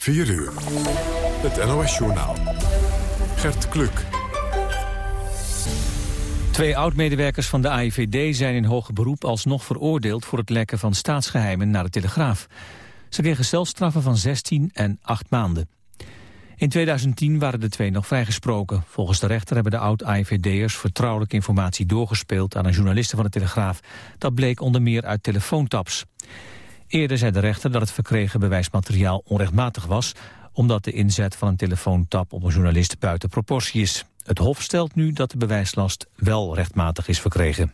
4 uur. Het NOS-journaal. Gert Kluk. Twee oud-medewerkers van de AIVD zijn in hoger beroep alsnog veroordeeld voor het lekken van staatsgeheimen naar de Telegraaf. Ze kregen celstraffen van 16 en 8 maanden. In 2010 waren de twee nog vrijgesproken. Volgens de rechter hebben de oud-AIVD'ers vertrouwelijke informatie doorgespeeld aan een journaliste van de Telegraaf. Dat bleek onder meer uit telefoontaps. Eerder zei de rechter dat het verkregen bewijsmateriaal onrechtmatig was... omdat de inzet van een telefoontap op een journalist buiten proportie is. Het Hof stelt nu dat de bewijslast wel rechtmatig is verkregen.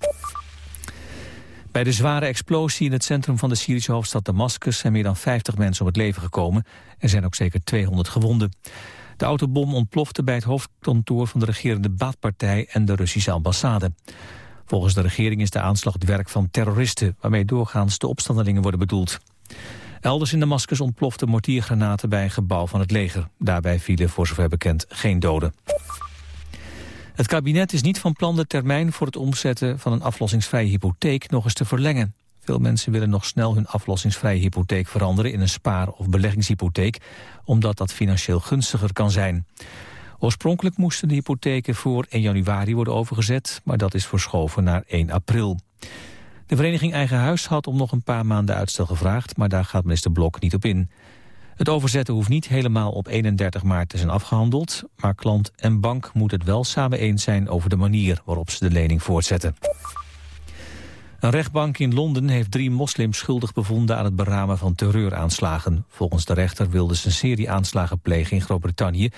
Bij de zware explosie in het centrum van de Syrische hoofdstad Damascus... zijn meer dan 50 mensen om het leven gekomen. Er zijn ook zeker 200 gewonden. De autobom ontplofte bij het hoofdkantoor van de regerende Baatpartij... en de Russische ambassade. Volgens de regering is de aanslag het werk van terroristen... waarmee doorgaans de opstandelingen worden bedoeld. Elders in Damascus ontplofte mortiergranaten bij een gebouw van het leger. Daarbij vielen voor zover bekend geen doden. Het kabinet is niet van plan de termijn voor het omzetten van een aflossingsvrije hypotheek nog eens te verlengen. Veel mensen willen nog snel hun aflossingsvrije hypotheek veranderen in een spaar- of beleggingshypotheek, omdat dat financieel gunstiger kan zijn. Oorspronkelijk moesten de hypotheken voor 1 januari worden overgezet, maar dat is verschoven naar 1 april. De vereniging Eigen Huis had om nog een paar maanden uitstel gevraagd, maar daar gaat minister Blok niet op in. Het overzetten hoeft niet helemaal op 31 maart te zijn afgehandeld, maar klant en bank moeten het wel samen eens zijn over de manier waarop ze de lening voortzetten. Een rechtbank in Londen heeft drie moslims schuldig bevonden aan het beramen van terreuraanslagen. Volgens de rechter wilden ze een serie aanslagen plegen in Groot-Brittannië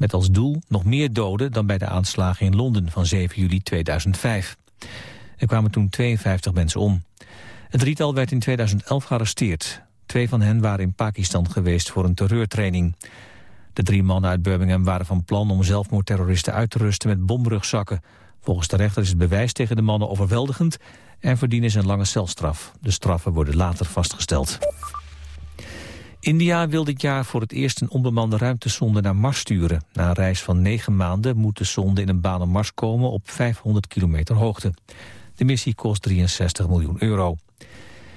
met als doel nog meer doden dan bij de aanslagen in Londen van 7 juli 2005. Er kwamen toen 52 mensen om. Het drietal werd in 2011 gearresteerd. Twee van hen waren in Pakistan geweest voor een terreurtraining. De drie mannen uit Birmingham waren van plan om zelfmoordterroristen uit te rusten met bomrugzakken. Volgens de rechter is het bewijs tegen de mannen overweldigend en verdienen ze een lange celstraf. De straffen worden later vastgesteld. India wil dit jaar voor het eerst een onbemande ruimtesonde naar Mars sturen. Na een reis van negen maanden moet de sonde in een baan om Mars komen op 500 kilometer hoogte. De missie kost 63 miljoen euro.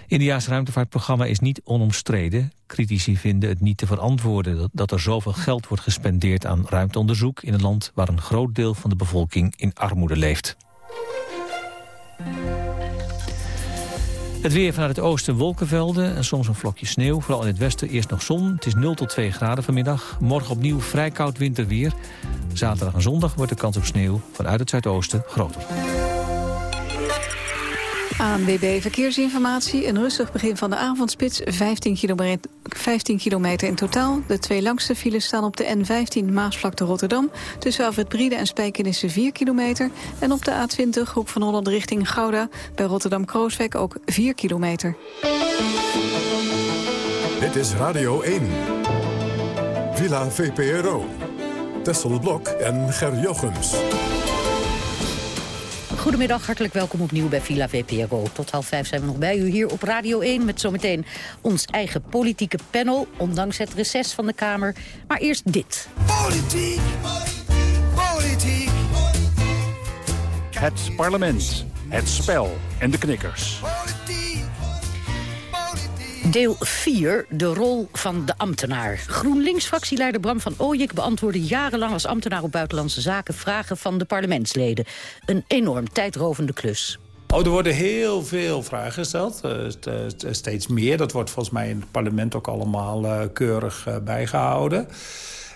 India's ruimtevaartprogramma is niet onomstreden. Critici vinden het niet te verantwoorden dat er zoveel geld wordt gespendeerd aan ruimteonderzoek in een land waar een groot deel van de bevolking in armoede leeft. Het weer vanuit het oosten wolkenvelden en soms een vlokje sneeuw. Vooral in het westen eerst nog zon. Het is 0 tot 2 graden vanmiddag. Morgen opnieuw vrij koud winterweer. Zaterdag en zondag wordt de kans op sneeuw vanuit het zuidoosten groter. ANWB Verkeersinformatie. Een rustig begin van de avondspits. 15 kilometer, 15 kilometer in totaal. De twee langste files staan op de N15 Maasvlakte Rotterdam. Tussen Alfred Briede en Spijkenissen 4 kilometer. En op de A20 Hoek van Holland richting Gouda. Bij Rotterdam-Krooswijk ook 4 kilometer. Dit is Radio 1. Villa VPRO. Tessel Blok en Ger Jochems. Goedemiddag, hartelijk welkom opnieuw bij Villa VPRO. Tot half vijf zijn we nog bij u hier op Radio 1... met zometeen ons eigen politieke panel, ondanks het reces van de Kamer. Maar eerst dit. Politiek, politiek. Het parlement, het spel en de knikkers. Deel 4, de rol van de ambtenaar. GroenLinks-fractieleider Bram van Ooyek beantwoordde jarenlang als ambtenaar op buitenlandse zaken vragen van de parlementsleden. Een enorm tijdrovende klus. Oh, er worden heel veel vragen gesteld. Uh, steeds meer. Dat wordt volgens mij in het parlement ook allemaal keurig bijgehouden.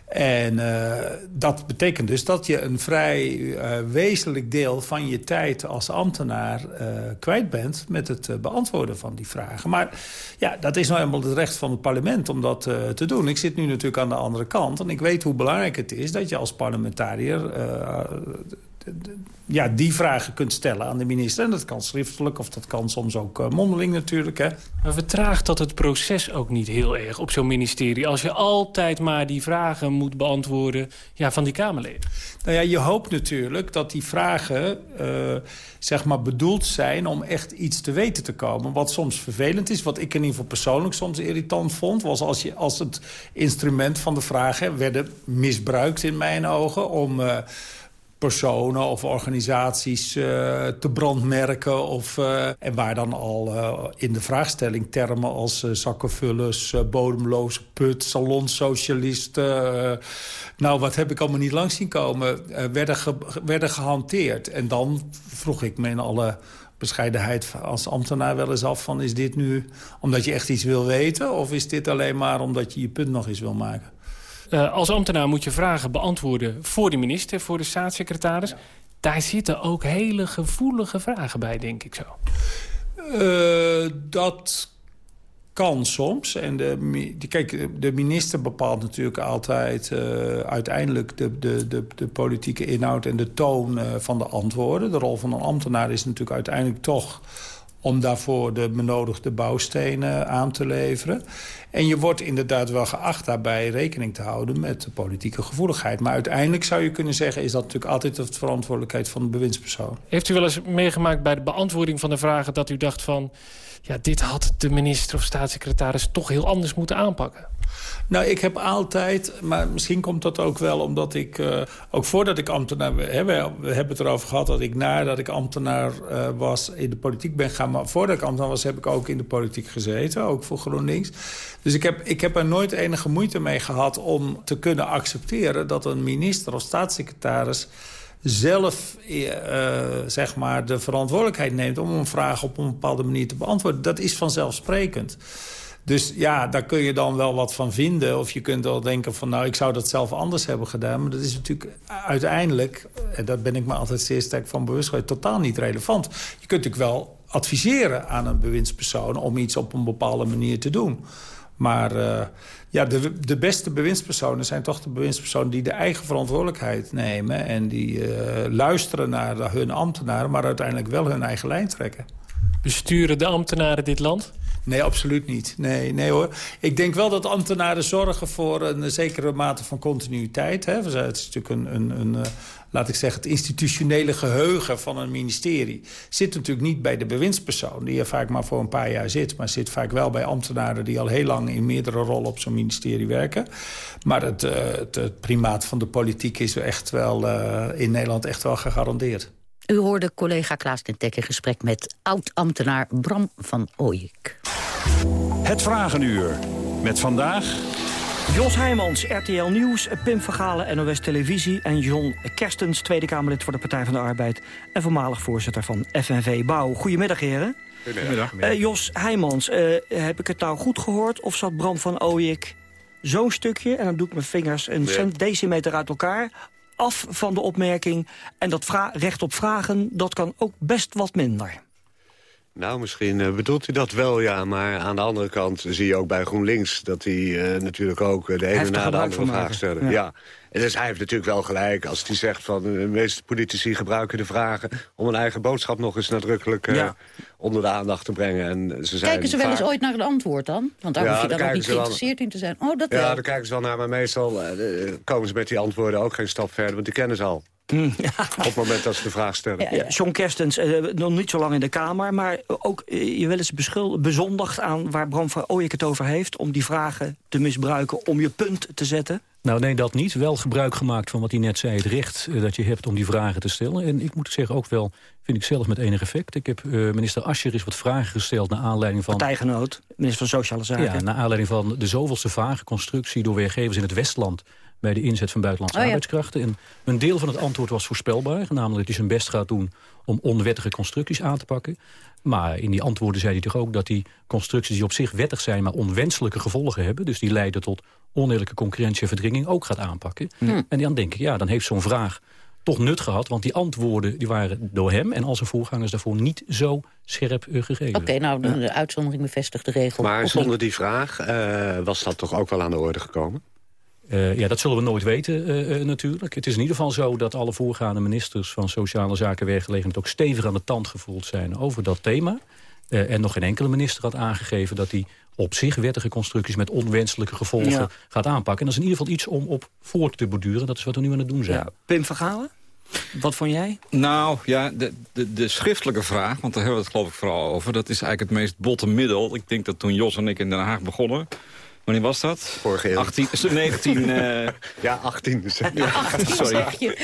En uh, dat betekent dus dat je een vrij uh, wezenlijk deel van je tijd als ambtenaar uh, kwijt bent... met het beantwoorden van die vragen. Maar ja, dat is nou eenmaal het recht van het parlement om dat te doen. Ik zit nu natuurlijk aan de andere kant en ik weet hoe belangrijk het is... dat je als parlementariër ja, die vragen kunt stellen aan de minister. En dat kan schriftelijk of dat kan soms ook uh, mondeling natuurlijk. Hè. Maar vertraagt dat het proces ook niet heel erg op zo'n ministerie... als je altijd maar die vragen moet beantwoorden ja, van die Kamerleden? Nou ja, je hoopt natuurlijk dat die vragen uh, zeg maar bedoeld zijn... om echt iets te weten te komen. Wat soms vervelend is, wat ik in ieder geval persoonlijk soms irritant vond... was als, je, als het instrument van de vragen werden misbruikt in mijn ogen... om... Uh, personen of organisaties uh, te brandmerken. Of, uh, en waar dan al uh, in de vraagstelling termen als zakkenvullers, bodemloze put, salonsocialisten... nou, wat heb ik allemaal niet langs zien komen, werden, werden gehanteerd. En dan vroeg ik me in alle bescheidenheid als ambtenaar wel eens af van... is dit nu omdat je echt iets wil weten... of is dit alleen maar omdat je je punt nog eens wil maken? Uh, als ambtenaar moet je vragen beantwoorden voor de minister, voor de staatssecretaris. Ja. Daar zitten ook hele gevoelige vragen bij, denk ik zo. Uh, dat kan soms. En de, kijk, de minister bepaalt natuurlijk altijd uh, uiteindelijk de, de, de, de, politieke inhoud en de toon uh, van de antwoorden. De rol van een ambtenaar is natuurlijk uiteindelijk toch om daarvoor de benodigde bouwstenen aan te leveren. En je wordt inderdaad wel geacht daarbij rekening te houden met de politieke gevoeligheid. Maar uiteindelijk zou je kunnen zeggen... is dat natuurlijk altijd de verantwoordelijkheid van de bewindspersoon. Heeft u wel eens meegemaakt bij de beantwoording van de vragen... dat u dacht van, ja, dit had de minister of staatssecretaris toch heel anders moeten aanpakken? Nou, ik heb altijd, maar misschien komt dat ook wel omdat ik... Uh, ook voordat ik ambtenaar... Hè, we, hebben het erover gehad dat ik nadat ik ambtenaar uh, was... in de politiek ben gaan. Maar voordat ik ambtenaar was, heb ik ook in de politiek gezeten. Ook voor GroenLinks. Dus ik heb, ik heb er nooit enige moeite mee gehad om te kunnen accepteren... dat een minister of staatssecretaris zelf uh, zeg maar de verantwoordelijkheid neemt... om een vraag op een bepaalde manier te beantwoorden. Dat is vanzelfsprekend. Dus ja, daar kun je dan wel wat van vinden. Of je kunt wel denken van nou, ik zou dat zelf anders hebben gedaan. Maar dat is natuurlijk uiteindelijk, en daar ben ik me altijd zeer sterk van bewust totaal niet relevant. Je kunt natuurlijk wel adviseren aan een bewindspersoon... om iets op een bepaalde manier te doen. Maar ja, de, de beste bewindspersonen zijn toch de bewindspersonen... die de eigen verantwoordelijkheid nemen... en die uh, luisteren naar hun ambtenaren... maar uiteindelijk wel hun eigen lijn trekken. Besturen de ambtenaren dit land? Nee, absoluut niet. Nee, nee hoor. Ik denk wel dat ambtenaren zorgen voor een zekere mate van continuïteit. Hè. Het is natuurlijk een, een, een, eh, laat ik zeggen, het institutionele geheugen van een ministerie. Zit natuurlijk niet bij de bewindspersoon, die er vaak maar voor een paar jaar zit. Maar zit vaak wel bij ambtenaren die al heel lang in meerdere rollen op zo'n ministerie werken. Maar het, uh, het, primaat van de politiek is echt wel in Nederland echt wel gegarandeerd. U hoorde collega Klaas ten Tek in gesprek met oud-ambtenaar Bram van Ooyek. Het Vragenuur. Met vandaag... Jos Heijmans, RTL Nieuws, Pim Vergalen, NOS Televisie... en John Kerstens, Tweede Kamerlid voor de Partij van de Arbeid... en voormalig voorzitter van FNV Bouw. Goedemiddag, heren. Goedemiddag. Uh, Jos Heijmans, uh, heb ik het nou goed gehoord... of zat Bram van Ooyek zo'n stukje... en dan doe ik mijn vingers een nee. decimeter uit elkaar af van de opmerking... en dat recht op vragen, dat kan ook best wat minder. Nou, misschien uh, bedoelt u dat wel, ja. Maar aan de andere kant zie je ook bij GroenLinks... dat hij uh, natuurlijk ook de ene na de andere vraag stelt. Ja. ja. En dus hij heeft natuurlijk wel gelijk als hij zegt van... de meeste politici gebruiken de vragen... om een eigen boodschap nog eens nadrukkelijk uh, ja. onder de aandacht te brengen. En ze zijn kijken ze wel eens ooit naar een antwoord dan? Want daar ja, hoef je dan ook niet geïnteresseerd in te zijn. Oh, dat ja, daar kijken ze wel naar. Maar meestal komen ze met die antwoorden ook geen stap verder. Want die kennen ze al. Mm, ja. Op het moment dat ze de vraag stellen. Ja, ja. John Kerstens, uh, nog niet zo lang in de Kamer... maar ook uh, je wel eens bezondigd aan waar Bram van Ooyek het over heeft... om die vragen te misbruiken om je punt te zetten? Nou, nee, dat niet. Wel gebruik gemaakt van wat hij net zei, het recht uh, dat je hebt om die vragen te stellen. En ik moet zeggen, ook wel, vind ik zelf met enig effect. Ik heb uh, minister Ascher eens wat vragen gesteld naar aanleiding van... Partijgenoot, minister van Sociale Zaken. Ja, naar aanleiding van de zoveelste vragenconstructie door werkgevers in het Westland bij de inzet van buitenlandse oh, ja. arbeidskrachten. En een deel van het antwoord was voorspelbaar. Namelijk dat hij zijn best gaat doen om onwettige constructies aan te pakken. Maar in die antwoorden zei hij toch ook dat die constructies die op zich wettig zijn... maar onwenselijke gevolgen hebben, dus die leiden tot oneerlijke concurrentie en verdringing... ook gaat aanpakken. Hm. En dan denk ik, ja, dan heeft zo'n vraag toch nut gehad. Want die antwoorden die waren door hem en al zijn voorgangers daarvoor niet zo scherp uh, gegeven. Oké, okay, nou, de, de uitzondering bevestigt de regel. Maar zonder die vraag uh, was dat toch ook wel aan de orde gekomen? Uh, ja, dat zullen we nooit weten uh, uh, natuurlijk. Het is in ieder geval zo dat alle voorgaande ministers... van Sociale Zaken en Werkgelegenheid ook stevig aan de tand gevoeld zijn over dat thema. en nog geen enkele minister had aangegeven dat hij op zich wettige constructies... met onwenselijke gevolgen ja. gaat aanpakken. En dat is in ieder geval iets om op voort te borduren. Dat is wat we nu aan het doen zijn. Ja. Pim Vergalen? Wat vond jij? Nou, ja, de, de, de schriftelijke vraag, want daar hebben we het geloof ik vooral over... dat is eigenlijk het meest botte middel. Ik denk dat toen Jos en ik in Den Haag begonnen... Wanneer was dat? Vorige eeuw. 18, 19... Uh... ja, 18. Ja, 18 sorry.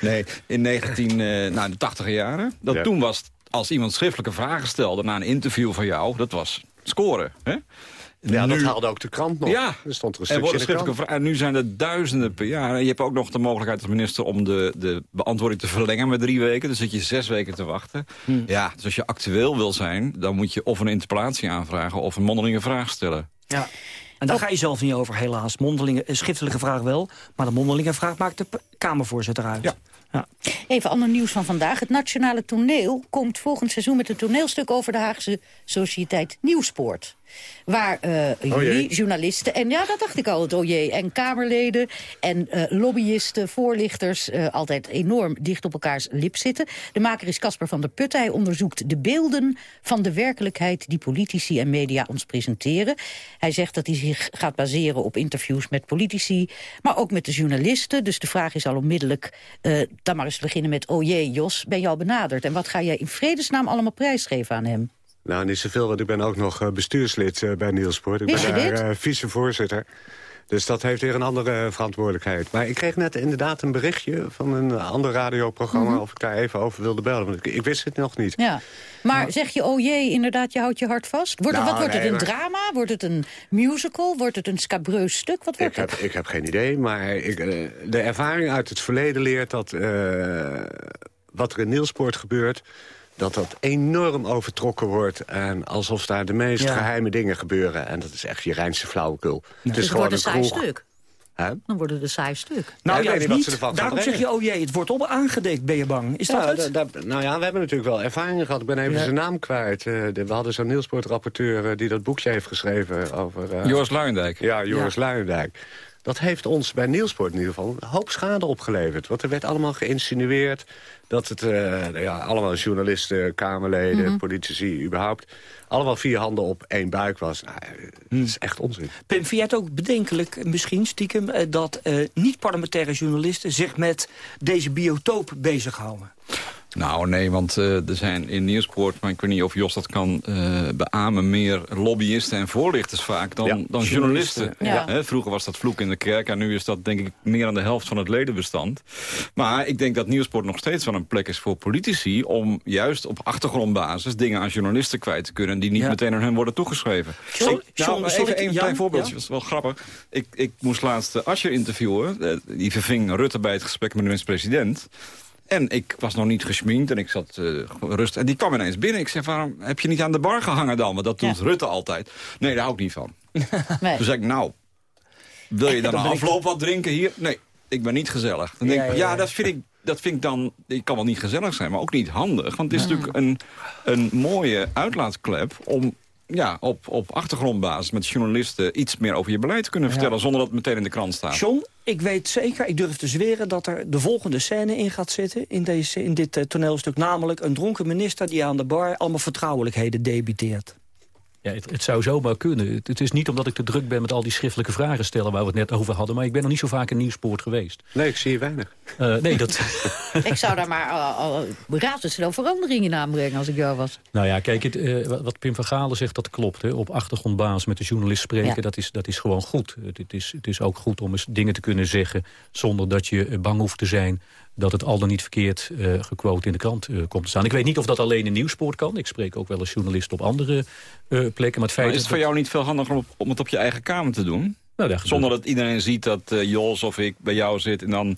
Nee, in 19, nou, de 80 jaren. Dat Toen was als iemand schriftelijke vragen stelde na een interview van jou... dat was scoren, hè? Ja, nu... dat haalde ook de krant nog. Ja, er stond er een stukje en, en nu zijn er duizenden per jaar. En je hebt ook nog de mogelijkheid als minister om de, de beantwoording te verlengen met drie weken. Dus zit je zes weken te wachten. Hm. Ja, dus als je actueel wil zijn, dan moet je of een interpellatie aanvragen... of een mondelinge vraag stellen. Ja. En daar ga je zelf niet over, helaas. Mondelinge, schriftelijke vraag wel, maar de mondelinge vraag maakt de Kamervoorzitter uit. Ja. Ja. Even ander nieuws van vandaag. Het Nationale Toneel komt volgend seizoen met een toneelstuk over de Haagse Sociëteit Nieuwspoort. Waar uh, jullie, journalisten, en ja, dat dacht ik al, het OJ, en Kamerleden en uh, lobbyisten, voorlichters, uh, altijd enorm dicht op elkaars lip zitten. De maker is Casper van der Putten. Hij onderzoekt de beelden van de werkelijkheid die politici en media ons presenteren. Hij zegt dat hij zich gaat baseren op interviews met politici, maar ook met de journalisten. Dus de vraag is al onmiddellijk, dan maar eens beginnen met OJ, Jos, ben je al benaderd? En wat ga jij in vredesnaam allemaal prijsgeven aan hem? Nou, niet zoveel, want ik ben ook nog eh, bestuurslid uh, bij Nielsport. Ik ben daar uh, vicevoorzitter. Dus dat heeft weer een andere verantwoordelijkheid. Maar ik kreeg net inderdaad een berichtje van een ander radioprogramma... Mhm. of ik daar even over wilde bellen, want ik, ik, wist het nog niet. Ja. Maar zeg je, oh jee, inderdaad, je houdt je hart vast? Wordt, nou, wat wordt het, een drama? Wordt het een musical? Wordt het een scabreus stuk? Wat wordt ik, het? Heb, ik heb geen idee, maar ik, de ervaring uit het verleden leert dat... wat er in Nielsport gebeurt dat dat enorm overtrokken wordt. En alsof daar de meest geheime dingen gebeuren. En dat is echt je Rijnse flauwekul. Het is gewoon een saai stuk. Dan worden het een saai stuk. Nou ja, niet. Daarom zeg je, oh jee, het wordt op aangedekt, ben je bang. Is dat het? nou ja, we hebben natuurlijk wel ervaring gehad. Ik ben even zijn naam kwijt. Uh, we hadden zo'n Nielsport-rapporteur uh, die dat boekje heeft geschreven over... Uh, Joris Luijendijk. Ja, Joris ja. Luijendijk. Dat heeft ons bij Nielsport in ieder geval een hoop schade opgeleverd. Want er werd allemaal geïnsinueerd dat het uh, ja, allemaal journalisten, Kamerleden, mhm. politici, überhaupt... allemaal vier handen op één buik was. Nou, dat is echt onzin. Pim, vind jij het ook bedenkelijk, misschien stiekem... Eh, dat uh, niet-parlementaire journalisten zich met deze biotoop bezighouden? Nou, nee, want uh, er zijn in Nieuwsport, maar ik weet niet of Jos dat kan uh, beamen... meer lobbyisten en voorlichters vaak dan, dan journalisten. Ja. vroeger was dat vloek in de kerk en nu is dat denk ik meer dan de helft van het ledenbestand. Maar ik denk dat Nieuwsport nog steeds wel een plek is voor politici... om juist op achtergrondbasis dingen aan journalisten kwijt te kunnen... die niet meteen aan hen worden toegeschreven. John, nou, even een klein voorbeeldje, dat is wel grappig. Ik, ik moest laatst uh, Ascher interviewen. die verving Rutte bij het gesprek met de minister-president... En ik was nog niet gesminkt en ik zat uh, rust. En die kwam ineens binnen. Ik zei, waarom heb je niet aan de bar gehangen dan? Want dat doet Rutte altijd. Nee, daar hou ik niet van. nee. Toen zei ik, nou, wil je dan een afloop wat drinken hier? Nee, ik ben niet gezellig. Dan denk ik, ja, dat vind ik dat vind ik dan, ik kan wel niet gezellig zijn, maar ook niet handig. Want het is natuurlijk een, een mooie uitlaatklep om ja, op, op achtergrondbasis met journalisten iets meer over je beleid te kunnen vertellen... zonder dat het meteen in de krant staat. John, ik weet zeker, ik durf te zweren dat er de volgende scène in gaat zitten... in, deze, in dit uh, toneelstuk, namelijk een dronken minister... die aan de bar allemaal vertrouwelijkheden debiteert. Ja, het, het, zou zomaar kunnen. Het, is niet omdat ik te druk ben met al die schriftelijke vragen stellen... waar we het net over hadden, maar ik ben nog niet zo vaak in Nieuwspoort geweest. Nee, ik zie je weinig. Uh, nee, dat... ik zou daar maar uh, uh, razendsnel veranderingen in aanbrengen als ik jou was. Nou ja, kijk, het, uh, wat Pim van Galen zegt, dat klopt. Hè. Op achtergrondbasis met de journalist spreken, dat, is, dat is gewoon goed. Het, het, is, het is ook goed om eens dingen te kunnen zeggen... zonder dat je bang hoeft te zijn dat het al dan niet verkeerd uh, gequote in de krant uh, komt te staan. Ik weet niet of dat alleen in Nieuwspoort kan. Ik spreek ook wel als journalist op andere uh, plekken. Maar, het feit maar is het voor jou niet veel handiger om, om het op je eigen kamer te doen? Nou, Zonder dat iedereen ziet dat Jos of ik bij jou zit... en dan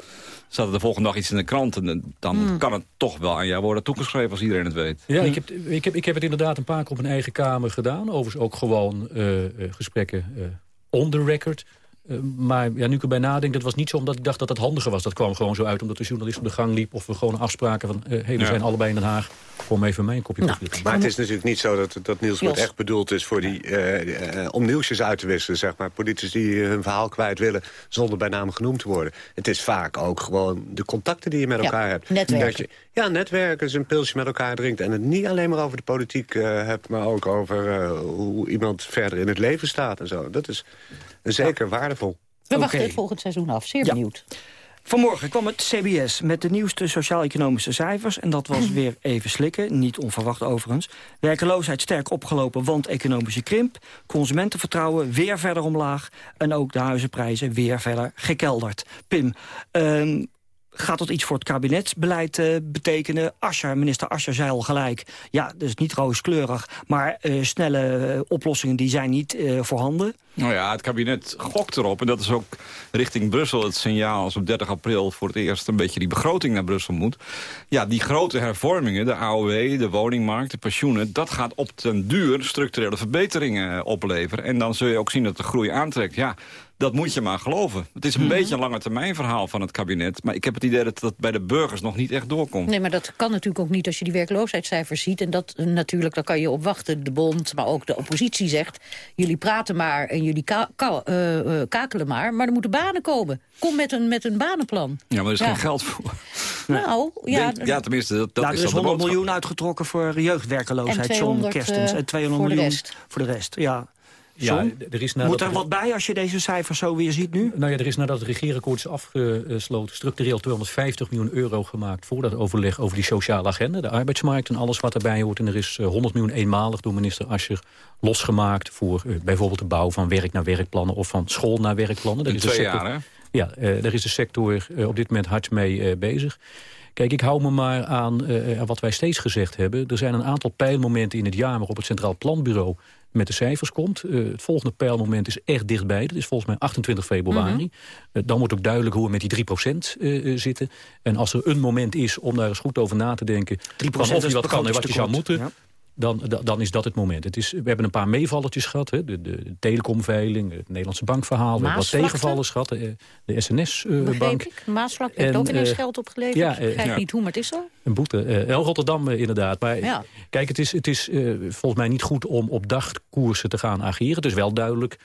staat er de volgende dag iets in de krant... en dan hmm. kan het toch wel aan jou worden toegeschreven als iedereen het weet. Ja, ik, heb, ik, heb, ik heb het inderdaad een paar keer op een eigen kamer gedaan. Overigens ook gewoon gesprekken on the record... Uh, maar ja, nu ik erbij nadenk, dat was niet zo omdat ik dacht dat het handiger was. Dat kwam gewoon zo uit omdat de journalist op de gang liep... of we gewoon afspraken van, hé, uh, hey, we ja. zijn allebei in Den Haag... kom even mee een kopje nou, koffie. Maar het is natuurlijk niet zo dat, dat Niels wat echt bedoeld is... Voor die, uh, om nieuwsjes uit te wisselen, zeg maar. Politici die hun verhaal kwijt willen zonder bij naam genoemd te worden. Het is vaak ook gewoon de contacten die je met elkaar hebt. netwerken. Je, ja, netwerken, dus een pilsje met elkaar drinkt... en het niet alleen maar over de politiek hebt... maar ook over hoe iemand verder in het leven staat en zo. Dat is zeker waardevol. We wachten het volgend seizoen af. Zeer ja. benieuwd. Vanmorgen kwam het CBS met de nieuwste sociaal-economische cijfers... en dat was weer even slikken, niet onverwacht overigens. Werkeloosheid sterk opgelopen, want economische krimp. Consumentenvertrouwen weer verder omlaag. En ook de huizenprijzen weer verder gekelderd. Pim, um, Gaat dat iets voor het kabinetsbeleid uh, betekenen? Asscher, minister Asscher zei al gelijk... ja, is niet rooskleurig, maar uh, snelle uh, oplossingen die zijn niet voorhanden. Nou ja, het kabinet gokt erop. En dat is ook richting Brussel het signaal... als op 30 april voor het eerst een beetje die begroting naar Brussel moet. Ja, die grote hervormingen, de AOW, de woningmarkt, de pensioenen... dat gaat op den duur structurele verbeteringen opleveren. En dan zul je ook zien dat de groei aantrekt. Ja, dat moet je maar geloven. Het is een mm beetje een lange termijn verhaal van het kabinet. Maar ik heb het idee dat dat bij de burgers nog niet echt doorkomt. Nee, maar dat kan natuurlijk ook niet als je die werkloosheidscijfers ziet. En dat natuurlijk, daar kan je op wachten. De bond, maar ook de oppositie zegt... jullie praten maar en jullie ka uh, uh, kakelen maar. Maar er moeten banen komen. Kom met een, met een banenplan. Ja, maar er is geen geld voor. Nou, ja, ja tenminste, dat, dat nou, is Er is 100 miljoen uitgetrokken voor jeugdwerkeloosheid, John Kerstens. En 200 miljoen voor de rest. Ja. Ja, er is Moet er wat bij als je deze cijfers zo weer ziet nu? Nou ja, er is nadat het regeerakkoord is afgesloten... structureel 250 miljoen euro gemaakt... voor dat overleg over die sociale agenda, de arbeidsmarkt... en alles wat erbij hoort. En er is 100 eh, miljoen eenmalig door minister Ascher losgemaakt... voor uh, bijvoorbeeld de bouw van werk naar werkplannen... of van school naar werkplannen. In twee jaar, hè? Ja, uh, daar is de sector op dit moment hard mee bezig. Kijk, ik hou me maar aan wat wij steeds gezegd hebben. Er zijn een aantal pijlmomenten in het jaar waarop het Centraal Planbureau met de cijfers komt. Uh, het volgende pijlmoment is echt dichtbij. Dat is volgens mij 28 februari. Mm -hmm. dan wordt ook duidelijk hoe we met die 3% uh, zitten. En als er een moment is om daar eens goed over na te denken... 3% of je wat kan en wat je zou moeten... Ja dan, dan is dat het moment. Het is, we hebben een paar meevallertjes gehad. Hè, de, de telecomveiling, het Nederlandse bankverhaal. We hebben wat tegenvallers gehad. De, de SNS-bank. Uh, Maasvlak heeft ook ineens uh, geld opgeleverd. Ja, uh, ik begrijp ja. niet hoe, maar het is zo. Een boete. Uh, Rotterdam inderdaad. Maar ja. kijk, het is, het is volgens mij niet goed om op dagkoersen te gaan ageren. Het is wel duidelijk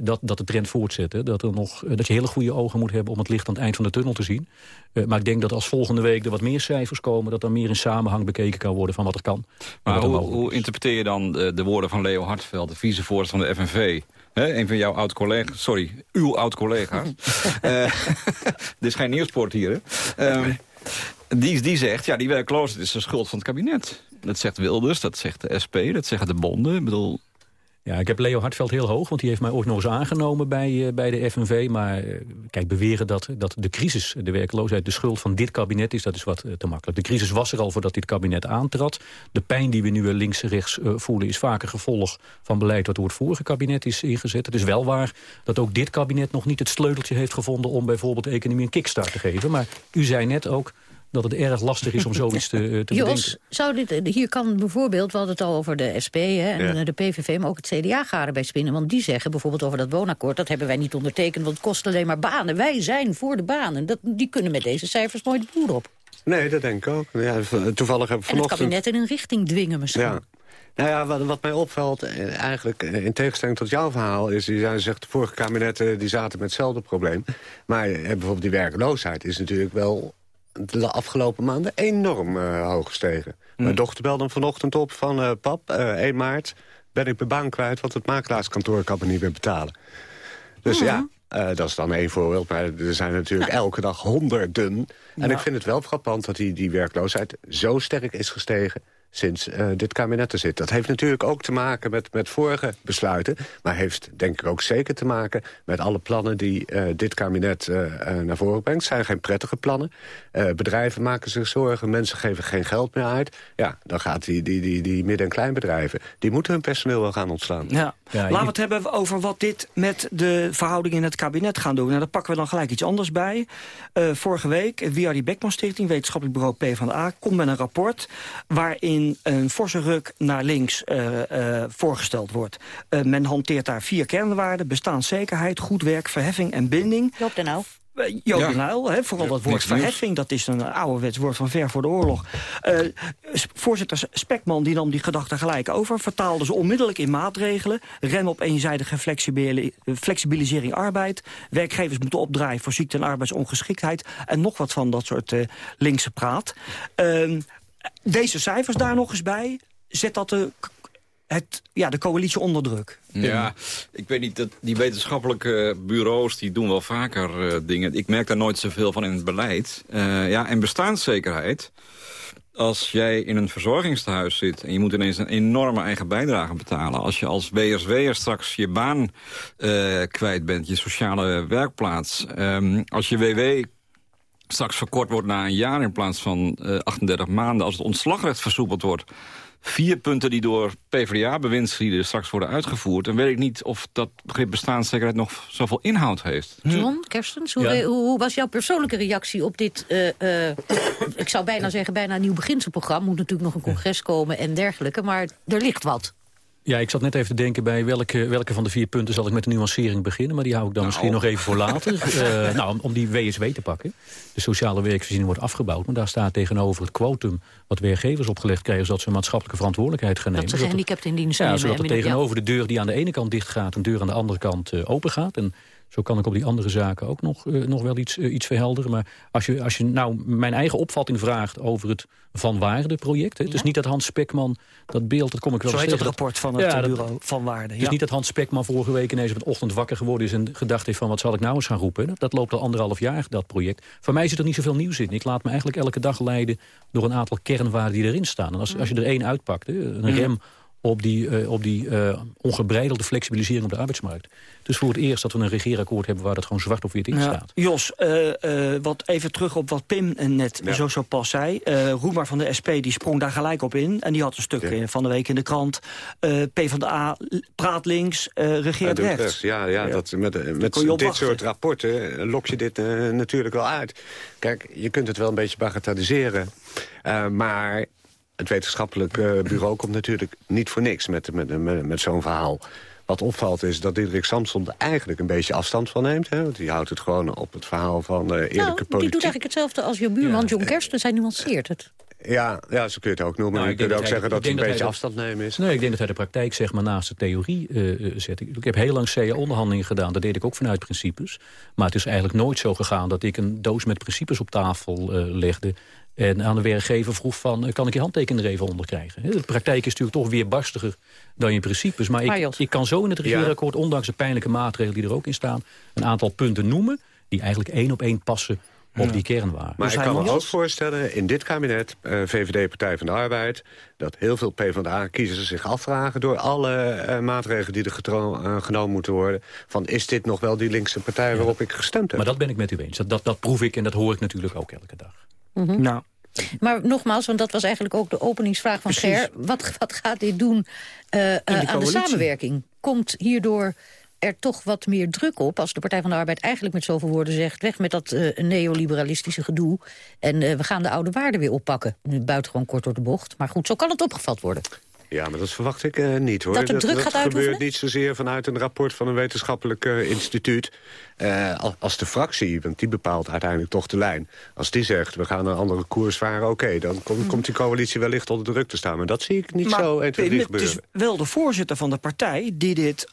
dat, dat de trend voortzet. Dat, er nog, dat je hele goede ogen moet hebben om het licht aan het eind van de tunnel te zien. Uh, maar ik denk dat als volgende week er wat meer cijfers komen... dat er meer in samenhang bekeken kan worden van wat er kan. Maar hoe, hoe, interpreteer je dan de, de, woorden van Leo Hartveld... de vicevoorzitter van de FNV... He, een van jouw oud-collega's, sorry, uw oud-collega's. uh, dit is geen nieuwsport hier, hè? Um, die, die zegt, ja, die werkloosheid is de schuld van het kabinet. Dat zegt Wilders, dat zegt de SP, dat zeggen de bonden. Ik bedoel, ja, ik heb Leo Hartveld heel hoog, want die heeft mij ooit nog eens aangenomen bij, uh, bij de FNV. Maar uh, kijk, beweren dat, dat de crisis, de werkloosheid, de schuld van dit kabinet is, dat is wat uh, te makkelijk. De crisis was er al voordat dit kabinet aantrad. De pijn die we nu links-rechts voelen is vaker gevolg van beleid wat door het vorige kabinet is ingezet. Het is wel waar dat ook dit kabinet nog niet het sleuteltje heeft gevonden om bijvoorbeeld de economie een kickstart te geven. Maar u zei net ook, dat het erg lastig is om zoiets te, eh, te Jos, zou dit, eh, hier kan bijvoorbeeld, we hadden het al over de SP hè, en ja. de PVV... maar ook het CDA garen bij spinnen. Want die zeggen bijvoorbeeld over dat woonakkoord... dat hebben wij niet ondertekend, want het kost alleen maar banen. Wij zijn voor de banen. Dat, die kunnen met deze cijfers nooit de boer op. Nee, dat denk ik ook. Ja, toevallig heb ik vanochtend... En het kabinet in een richting dwingen misschien. Ja. Nou ja, wat, wat, mij opvalt, eh, eigenlijk in tegenstelling tot jouw verhaal... is, je zegt, de vorige kabinetten die zaten met hetzelfde probleem. Maar bijvoorbeeld die werkloosheid is natuurlijk wel de afgelopen maanden enorm uh, hoog gestegen. Mm. Mijn dochter belde vanochtend op van... Uh, pap, eh, 1 maart ben ik mijn baan kwijt... want het makelaarskantoor kan me niet meer betalen. Dus mm. ja, dat is dan één voorbeeld. Maar er zijn natuurlijk elke dag honderden. En ik vind het wel frappant dat die, die werkloosheid zo sterk is gestegen sinds uh, dit kabinet er zit. Dat heeft natuurlijk ook te maken met, met vorige besluiten... maar heeft denk ik ook zeker te maken met alle plannen... die uh, dit kabinet uh, naar voren brengt. Het zijn geen prettige plannen. bedrijven maken zich zorgen, mensen geven geen geld meer uit. Ja, dan gaat die, die, die, die midden- en kleinbedrijven... die moeten hun personeel wel gaan ontslaan. Ja. Ja, Laten we het hebben over wat dit met de verhoudingen in het kabinet gaan doen. Nou, daar pakken we dan gelijk iets anders bij. vorige week, via die Beckman Stichting, wetenschappelijk bureau PvdA... komt met een rapport waarin een forse ruk naar links uh, uh, voorgesteld wordt. Uh, men hanteert daar vier kernwaarden. Bestaanszekerheid, goed werk, verheffing en binding. Joop de nou. Joop ja. Nuil, hè, vooral dat woord verheffing, dat is een ouderwets woord van ver voor de oorlog. Uh, voorzitter Spekman die nam die gedachte gelijk over, vertaalde ze onmiddellijk in maatregelen, rem op eenzijdige flexibilisering arbeid, werkgevers moeten opdraaien voor ziekte en arbeidsongeschiktheid en nog wat van dat soort uh, linkse praat. Uh, deze cijfers daar nog eens bij. Zet dat de, het, ja, de coalitie onder druk. Ja, ik weet niet, dat die wetenschappelijke bureaus die doen wel vaker uh, dingen. Ik merk daar nooit zoveel van in het beleid. Uh, ja, en bestaanszekerheid. Als jij in een verzorgingstehuis zit en je moet ineens een enorme eigen bijdrage betalen. Als je als WSW'er straks je baan uh, kwijt bent, je sociale werkplaats. Um, als je WW straks verkort wordt na een jaar in plaats van 38 maanden... als het ontslagrecht versoepeld wordt vier punten die door PvdA-bewindslieden straks worden uitgevoerd. En weet ik niet of dat begrip bestaanszekerheid nog zoveel inhoud heeft. John, Kerstens, hoe, hoe, was jouw persoonlijke reactie op dit... Uh, uh, ik zou bijna zeggen, bijna een nieuw beginselprogramma. Moet natuurlijk nog een congres komen en dergelijke. Maar er ligt wat. Ja, ik zat net even te denken bij welke, welke van de vier punten zal ik met de nuancering beginnen. Maar die hou ik dan nou. misschien nog even voor later. uh, nou, om, om, die WSW te pakken. De sociale werkvoorziening wordt afgebouwd. Maar daar staat tegenover het quotum wat werkgevers opgelegd krijgen... zodat ze een maatschappelijke verantwoordelijkheid gaan nemen. Dat ze gehandicapt in dienst ja, nemen. Zodat er tegenover de deur die aan de ene kant dicht gaat... een deur aan de andere kant uh, open gaat. En zo kan ik op die andere zaken ook nog, uh, nog wel iets, uh, iets verhelderen. Maar als je, als je nou mijn eigen opvatting vraagt over het Van Waarde project... Hè, het is niet dat Hans Spekman dat beeld, dat kom ik wel Zo heet het rapport van het ja, bureau Van Waarde. Het is niet dat Hans Spekman vorige week ineens op de ochtend wakker geworden is... en gedacht heeft van wat zal ik nou eens gaan roepen. Dat, dat loopt al anderhalf jaar, dat project. Voor mij zit er niet zoveel nieuws in. Ik laat me eigenlijk elke dag leiden door een aantal kernwaarden die erin staan. En als, als je er één uitpakt, hè, een rem op die, uh, op die uh, ongebreidelde flexibilisering op de arbeidsmarkt. Dus voor het eerst dat we een regeerakkoord hebben... waar dat gewoon zwart op wit in staat. Ja. Jos, uh, wat even terug op wat Pim net ja. zo, zo pas zei. Roemer van de SP die sprong daar gelijk op in. En die had een stuk ja. van de week in de krant. PvdA praat links, regeert rechts. rechts. Ja, ja, Dat, met, met dit wachten. soort rapporten lok je dit natuurlijk wel uit. Kijk, je kunt het wel een beetje bagatelliseren. maar het wetenschappelijk uh, bureau komt natuurlijk niet voor niks met, met, met, met zo'n verhaal. Wat opvalt is dat Diederik Samson er eigenlijk een beetje afstand van neemt. Hè? Want die houdt het gewoon op het verhaal van uh, eerlijke nou, politiek. die doet eigenlijk hetzelfde als je buurman ja, John Kersten. Zij nuanceert het. Ja, ja, zo kun je het ook noemen. Nou, je kunt ook zeggen dat hij een beetje afstand nemen is. Nee, ik denk dat hij de praktijk zeg maar, naast de theorie uh, zet. Ik heb heel lang CA-onderhandelingen gedaan. Dat deed ik ook vanuit principes. Maar het is eigenlijk nooit zo gegaan dat ik een doos met principes op tafel uh, legde... En aan de werkgever vroeg van, kan ik je handtekening er even onder krijgen? De praktijk is natuurlijk toch weer barstiger dan je principes. Maar ik, ik kan zo in het regeerakkoord, ja. ondanks de pijnlijke maatregelen die er ook in staan... een aantal punten noemen die eigenlijk één op één passen op ja. die kernwaarden. Maar dus ik kan me ook voorstellen, in dit kabinet, uh, VVD Partij van de Arbeid... dat heel veel PvdA-kiezers zich afvragen... door alle uh, maatregelen die er uh, genomen moeten worden... van is dit nog wel die linkse partij waarop ja. ik gestemd heb? Maar dat ben ik met u eens. Dat, dat, dat proef ik en dat hoor ik natuurlijk ook elke dag. Mm -hmm. Nou, maar nogmaals, want dat was eigenlijk ook de openingsvraag van Precies. Ger. Wat, wat gaat dit doen uh, uh, de aan de samenwerking? Komt hierdoor er toch wat meer druk op... als de Partij van de Arbeid eigenlijk met zoveel woorden zegt... weg met dat uh, neoliberalistische gedoe en we gaan de oude waarden weer oppakken. Nu buitengewoon kort door de bocht. Maar goed, zo kan het opgevat worden. Ja, maar dat verwacht ik uh, niet, hoor. Dat druk dat, gaat dat gebeurt niet zozeer vanuit een rapport van een wetenschappelijk uh, instituut. Uh, als de fractie, want die bepaalt uiteindelijk toch de lijn. Als die zegt, we gaan een andere koers varen, oké... Okay, dan kom, komt die coalitie wellicht onder druk te staan. Maar dat zie ik niet maar, zo 1, 2, 3 gebeuren. Het is wel de voorzitter van de partij die dit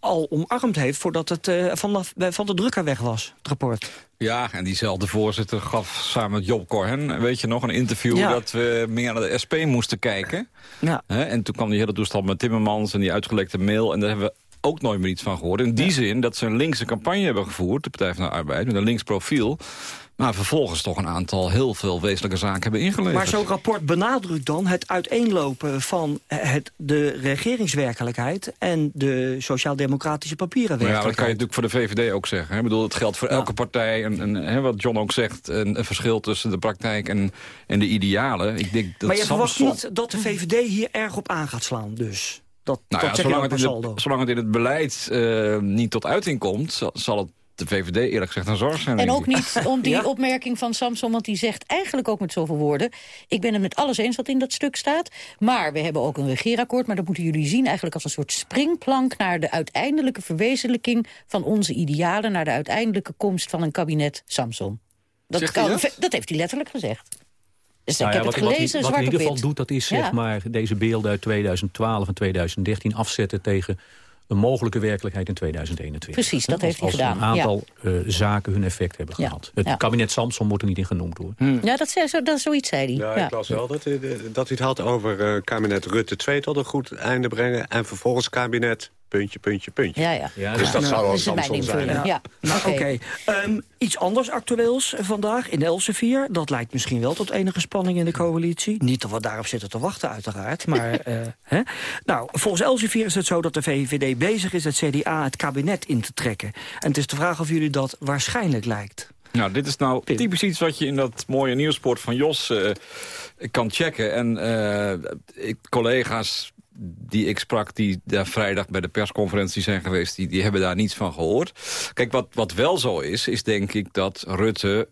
al omarmd heeft... voordat het uh, van, de, van de drukker weg was, het rapport. Ja, en diezelfde voorzitter gaf samen met Job Cohen... weet je nog, een interview ja. dat we meer naar de SP moesten kijken. Ja. En toen kwam die hele toestand met Timmermans en die uitgelekte mail... en daar hebben we ook nooit meer iets van gehoord. In die ja. zin dat ze een linkse campagne hebben gevoerd... de Partij van de Arbeid, met een links profiel... maar vervolgens toch een aantal heel veel wezenlijke zaken hebben ingeleverd. Maar zo'n rapport benadrukt dan het uiteenlopen van het, de regeringswerkelijkheid... en de sociaal-democratische papieren Ja, dat kan je natuurlijk voor de VVD ook zeggen. Ik bedoel, het geldt voor ja. elke partij. En, en hè, wat John ook zegt, een, een, verschil tussen de praktijk en, en de idealen. Ik denk dat maar je verwacht niet dat de VVD hier erg op aan gaat slaan, dus? Dat, nou dat ja, zolang, het de, zolang, het in het beleid uh, niet tot uiting komt... zal, zal het de VVD eerlijk gezegd een zorg zijn. En ook niet om die ja? opmerking van Samson, want die zegt eigenlijk ook met zoveel woorden... ik ben het met alles eens wat in dat stuk staat, maar we hebben ook een regeerakkoord... maar dat moeten jullie zien eigenlijk als een soort springplank... naar de uiteindelijke verwezenlijking van onze idealen... naar de uiteindelijke komst van een kabinet Samson. Dat, kan, dat? dat heeft hij letterlijk gezegd. Dus nou ik ja, heb wat, het gelezen, wat, wat, in ieder geval doet, dat is zeg maar deze beelden uit 2012 en 2013 afzetten tegen een mogelijke werkelijkheid in 2021. Precies, dat heeft hij gedaan. een aantal ja. uh, zaken hun effect hebben ja. gehad. Het ja. kabinet Samson wordt er niet in genoemd hoor. Hmm. Ja, dat, zo, dat zoiets zei hij. Ja, ik las wel dat, hij, dat hij het had over uh, kabinet Rutte 2 tot een goed einde brengen... en vervolgens kabinet puntje, puntje, puntje. Ja, ja. ja dus dat zou wel Samson zijn. Ja. ja. Oké. Okay. Um, iets anders actueels vandaag in Elsevier. Dat lijkt misschien wel tot enige spanning in de coalitie. Niet dat we daarop zitten te wachten uiteraard. Maar, uh, hè? Nou, volgens Elsevier is het zo dat de VVD bezig is het CDA het kabinet in te trekken. En het is de vraag of jullie dat waarschijnlijk lijkt. Nou, dit is nou typisch iets wat je in dat mooie nieuwsport van Jos uh, kan checken. En uh, ik, collega's die ik sprak, die daar vrijdag bij de persconferentie zijn geweest... die, die hebben daar niets van gehoord. Kijk, wat, wat wel zo is, is denk ik dat Rutte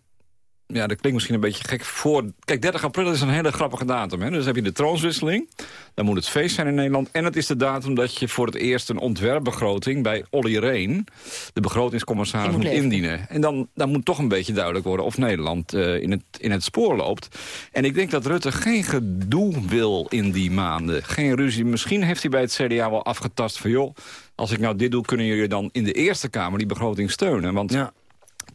ja, dat klinkt misschien een beetje gek. Voor, kijk, 30 april is een hele grappige datum. Hè? Dus heb je de troonswisseling. Dan moet het feest zijn in Nederland. En het is de datum dat je voor het eerst een ontwerpbegroting... bij Olly Reen, de begrotingscommissaris, moet, indienen. En dan, dan moet toch een beetje duidelijk worden... of Nederland uh, in, het, in het spoor loopt. En ik denk dat Rutte geen gedoe wil in die maanden. Geen ruzie. Misschien heeft hij bij het CDA wel afgetast van... joh, als ik nou dit doe, kunnen jullie dan in de Eerste Kamer die begroting steunen? Want ja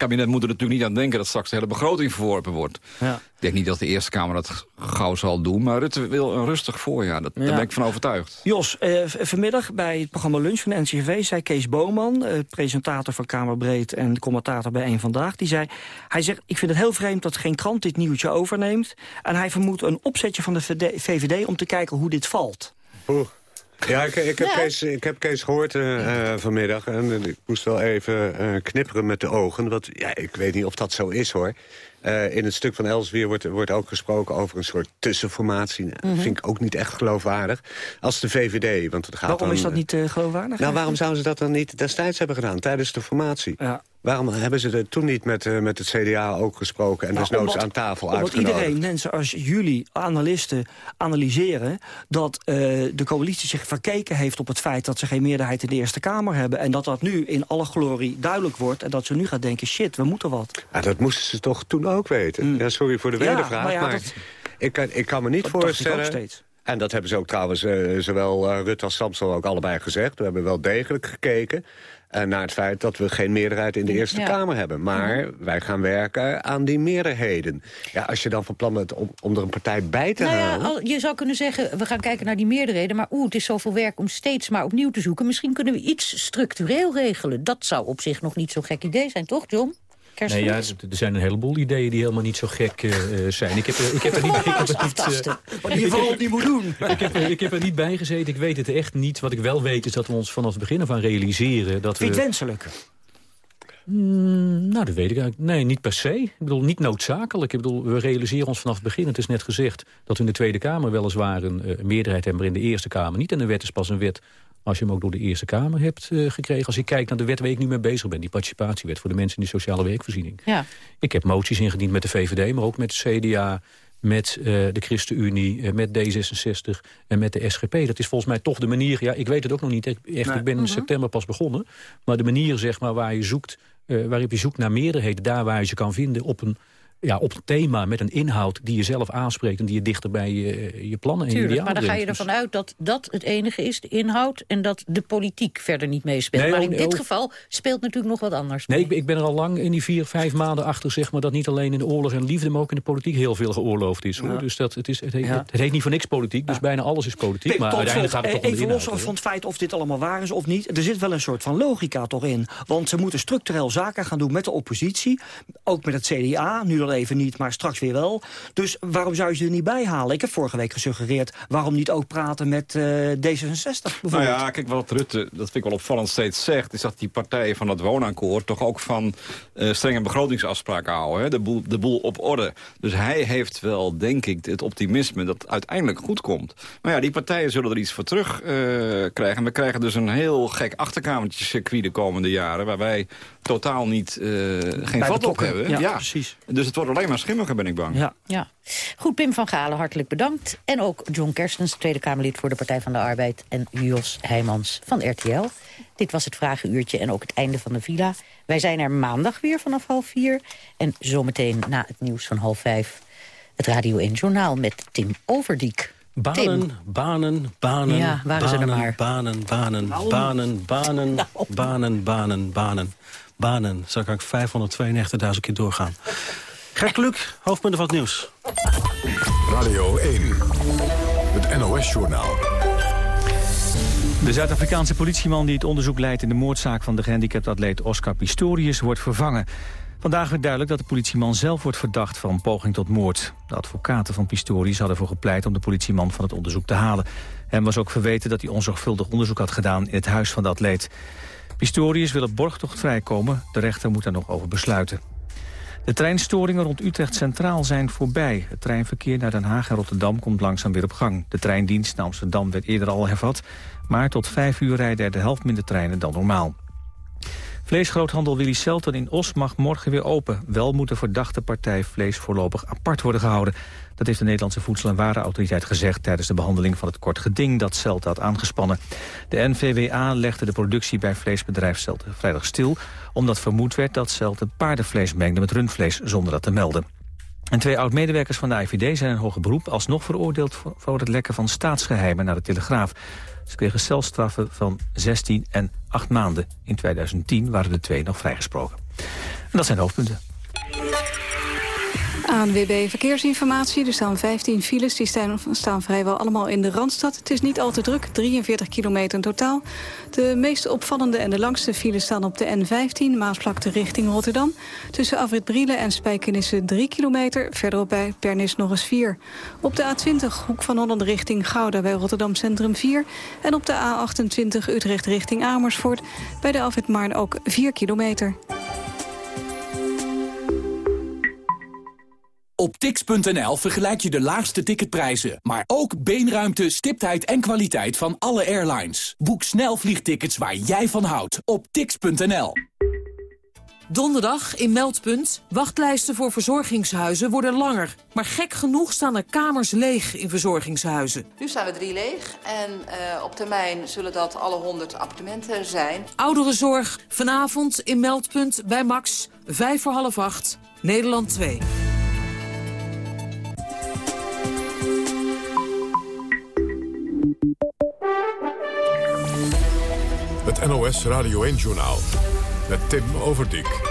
kabinet moet er natuurlijk niet aan denken dat straks de hele begroting verworpen wordt. Ja. Ik denk niet dat de Eerste Kamer dat gauw zal doen, maar Rutte wil een rustig voorjaar. Dat, Daar ben ik van overtuigd. Jos, eh, vanmiddag bij het programma Lunch van de NCV zei Kees Boman, eh, presentator van Kamerbreed en commentator bij Eén Vandaag, die zei, hij zegt, ik vind het heel vreemd dat geen krant dit nieuwtje overneemt. En hij vermoedt een opzetje van de VVD om te kijken hoe dit valt. Oeh. Ja, ik, ik, heb, Kees, ik heb Kees gehoord uh, vanmiddag en ik moest wel even uh, knipperen met de ogen. Want ja, ik weet niet of dat zo is hoor. Uh, in het stuk van Elsweer wordt, wordt ook gesproken over een soort tussenformatie. Dat mm vind ik ook niet echt geloofwaardig. Als de VVD, want het gaat Waarom dan, is dat niet geloofwaardig? Nou, waarom zouden ze dat dan niet destijds hebben gedaan, tijdens de formatie? Ja. Waarom hebben ze er toen niet met, uh, met het CDA ook gesproken... en nou, desnoods aan tafel omdat uitgenodigd? Omdat iedereen, mensen als jullie, analisten, analyseren... dat uh, de coalitie zich verkeken heeft op het feit... dat ze geen meerderheid in de Eerste Kamer hebben... en dat dat nu in alle glorie duidelijk wordt... en dat ze nu gaat denken, shit, we moeten wat. Ja, dat moesten ze toch toen ook weten? Mm. Ja, sorry voor de wedervraag, ja, maar, maar dat, ik, kan, ik kan me niet dat voorstellen... En dat hebben ze ook trouwens, uh, zowel Rutte als Samson ook allebei gezegd. We hebben wel degelijk gekeken uh, naar het feit dat we geen meerderheid in de Eerste Kamer hebben. Maar wij gaan werken aan die meerderheden. Ja, als je dan van plan bent om, om er een partij bij te nou halen... Ja, je zou kunnen zeggen, we gaan kijken naar die meerderheden... maar oeh, het is zoveel werk om steeds maar opnieuw te zoeken. Misschien kunnen we iets structureel regelen. Dat zou op zich nog niet zo'n gek idee zijn, toch, John? Nee, ja, er zijn een heleboel ideeën die helemaal niet zo gek uh, zijn. Ik heb, ik heb er niet, ik heb er niet, uh, Wat je vooral niet moet doen. ik, heb, ik heb er niet bij gezeten. Ik weet het echt niet. Wat ik wel weet is dat we ons vanaf het begin af aan realiseren... Dat Vind we... wenselijk? Mm, nou, dat weet ik eigenlijk. Nee, niet per se. Ik bedoel, niet noodzakelijk. Ik bedoel, we realiseren ons vanaf het begin, het is net gezegd... dat we in de Tweede Kamer weliswaar een uh, meerderheid hebben... maar in de Eerste Kamer niet. En een wet is pas een wet als je hem ook door de Eerste Kamer hebt uh, gekregen. Als ik kijk naar de wet waar ik nu mee bezig ben... die participatiewet voor de mensen in de sociale werkvoorziening. Ja. Ik heb moties ingediend met de VVD, maar ook met de CDA met uh, de ChristenUnie, uh, met D66 en met de SGP. Dat is volgens mij toch de manier... Ja, ik weet het ook nog niet. Echt, ik ben in mhm. september pas begonnen. Maar de manier zeg maar, waar je zoekt, uh, waarop je zoekt naar meerderheden... daar waar je ze kan vinden op een ja, op een thema met een inhoud die je zelf aanspreekt... en die je dichter bij je, je plannen en Tuurlijk, maar dan ga je ervan uit dat dat het enige is, de inhoud... en dat de politiek verder niet meespeelt. maar in oh, dit oh. geval speelt natuurlijk nog wat anders Nee, ik, ik, ben er al lang in die vier, vijf maanden achter... zeg maar, dat niet alleen in de oorlog en liefde... maar ook in de politiek heel veel geoorloofd is. Hoor. Dus dat, het, is, het, heet, het, heet niet voor niks politiek, dus bijna alles is politiek. maar uiteindelijk gaat het toch om Even los van het feit of dit allemaal waar is of niet... er zit wel een soort van logica toch in. Want ze moeten structureel zaken gaan doen met de oppositie. Ook met het CDA, nu dan even niet, maar straks weer wel. Dus waarom zou je ze er niet bij halen? Ik heb vorige week gesuggereerd, waarom niet ook praten met uh, D66 bijvoorbeeld? Nou ja, kijk, wat Rutte, dat vind ik wel opvallend steeds zegt... is dat die partijen van het woonakkoord toch ook van uh, strenge begrotingsafspraken houden. Hè? De, boel, de boel op orde. Dus hij heeft wel, denk ik, het optimisme dat het uiteindelijk goed komt. Maar ja, die partijen zullen er iets voor terug uh, krijgen. We krijgen dus een heel gek achterkamertje circuit de komende jaren... waar wij totaal niet, geen vat op hebben. Ja, ja, precies. Dus het wordt wordt alleen maar schimmiger, ben ik bang. Ja. ja. Goed, Pim van Galen, hartelijk bedankt. En ook John Kerstens, Tweede Kamerlid voor de Partij van de Arbeid... en Jos Heijmans van RTL. Dit was het Vragenuurtje en ook het einde van de villa. Wij zijn er maandag weer vanaf half vier. En zometeen na het nieuws van half vijf... het Radio 1 Journaal met Tim Overdiek. Banen, banen, banen, ja, waren banen, ze maar. banen, banen, banen, banen, banen, banen, banen, banen. banen. Zo kan ik 592.000 keer doorgaan. Gert Kluk, hoofdpunten van het nieuws. Radio 1, het NOS-journaal. De Zuid-Afrikaanse politieman die het onderzoek leidt in de moordzaak van de gehandicapte-atleet Oscar Pistorius wordt vervangen. Vandaag werd duidelijk dat de politieman zelf wordt verdacht van poging tot moord. De advocaten van Pistorius hadden ervoor gepleit om de politieman van het onderzoek te halen. Hem was ook verweten dat hij onzorgvuldig onderzoek had gedaan in het huis van de atleet. Pistorius wil op borgtocht vrijkomen. De rechter moet daar nog over besluiten. De treinstoringen rond Utrecht Centraal zijn voorbij. Het treinverkeer naar Den Haag en Rotterdam komt langzaam weer op gang. De treindienst naar Amsterdam werd eerder al hervat... maar tot vijf uur rijden er de helft minder treinen dan normaal. Vleesgroothandel Willy Selten in Os mag morgen weer open. Wel moet de verdachte partij vlees voorlopig apart worden gehouden. Dat heeft de Nederlandse Voedsel- en Warenautoriteit gezegd... tijdens de behandeling van het kort geding dat Celt had aangespannen. De NVWA legde de productie bij vleesbedrijf Celten vrijdag stil... omdat vermoed werd dat Celten paardenvlees mengde met rundvlees... zonder dat te melden. En twee oud-medewerkers van de IVD zijn in hoger beroep... alsnog veroordeeld voor het lekken van staatsgeheimen naar de Telegraaf. Ze kregen celstraffen van 16 en 8 maanden. In 2010 waren de twee nog vrijgesproken. En dat zijn de hoofdpunten. ANWB Verkeersinformatie. Er staan 15 files, die staan, staan, vrijwel allemaal in de Randstad. Het is niet al te druk, 43 kilometer in totaal. De meest opvallende en de langste files staan op de N15... Maasvlakte richting Rotterdam. Tussen Afrit Brielen en Spijkenisse 3 kilometer. Verderop bij Pernis nog eens 4. Op de A20 Hoek van Holland richting Gouda bij Rotterdam Centrum 4. En op de A28 Utrecht richting Amersfoort... bij de Afrit ook 4 kilometer. Op tix.nl vergelijk je de laagste ticketprijzen, maar ook beenruimte, stiptheid en kwaliteit van alle airlines. Boek snel vliegtickets waar jij van houdt op tix.nl. Donderdag in Meldpunt. Wachtlijsten voor verzorgingshuizen worden langer. Maar gek genoeg staan er kamers leeg in verzorgingshuizen. Nu staan er drie leeg en uh, op termijn zullen dat alle 100 appartementen zijn. Ouderenzorg, vanavond in Meldpunt bij Max, vijf voor half acht, Nederland 2. Het NOS Radio 1-journaal met Tim Overdijk.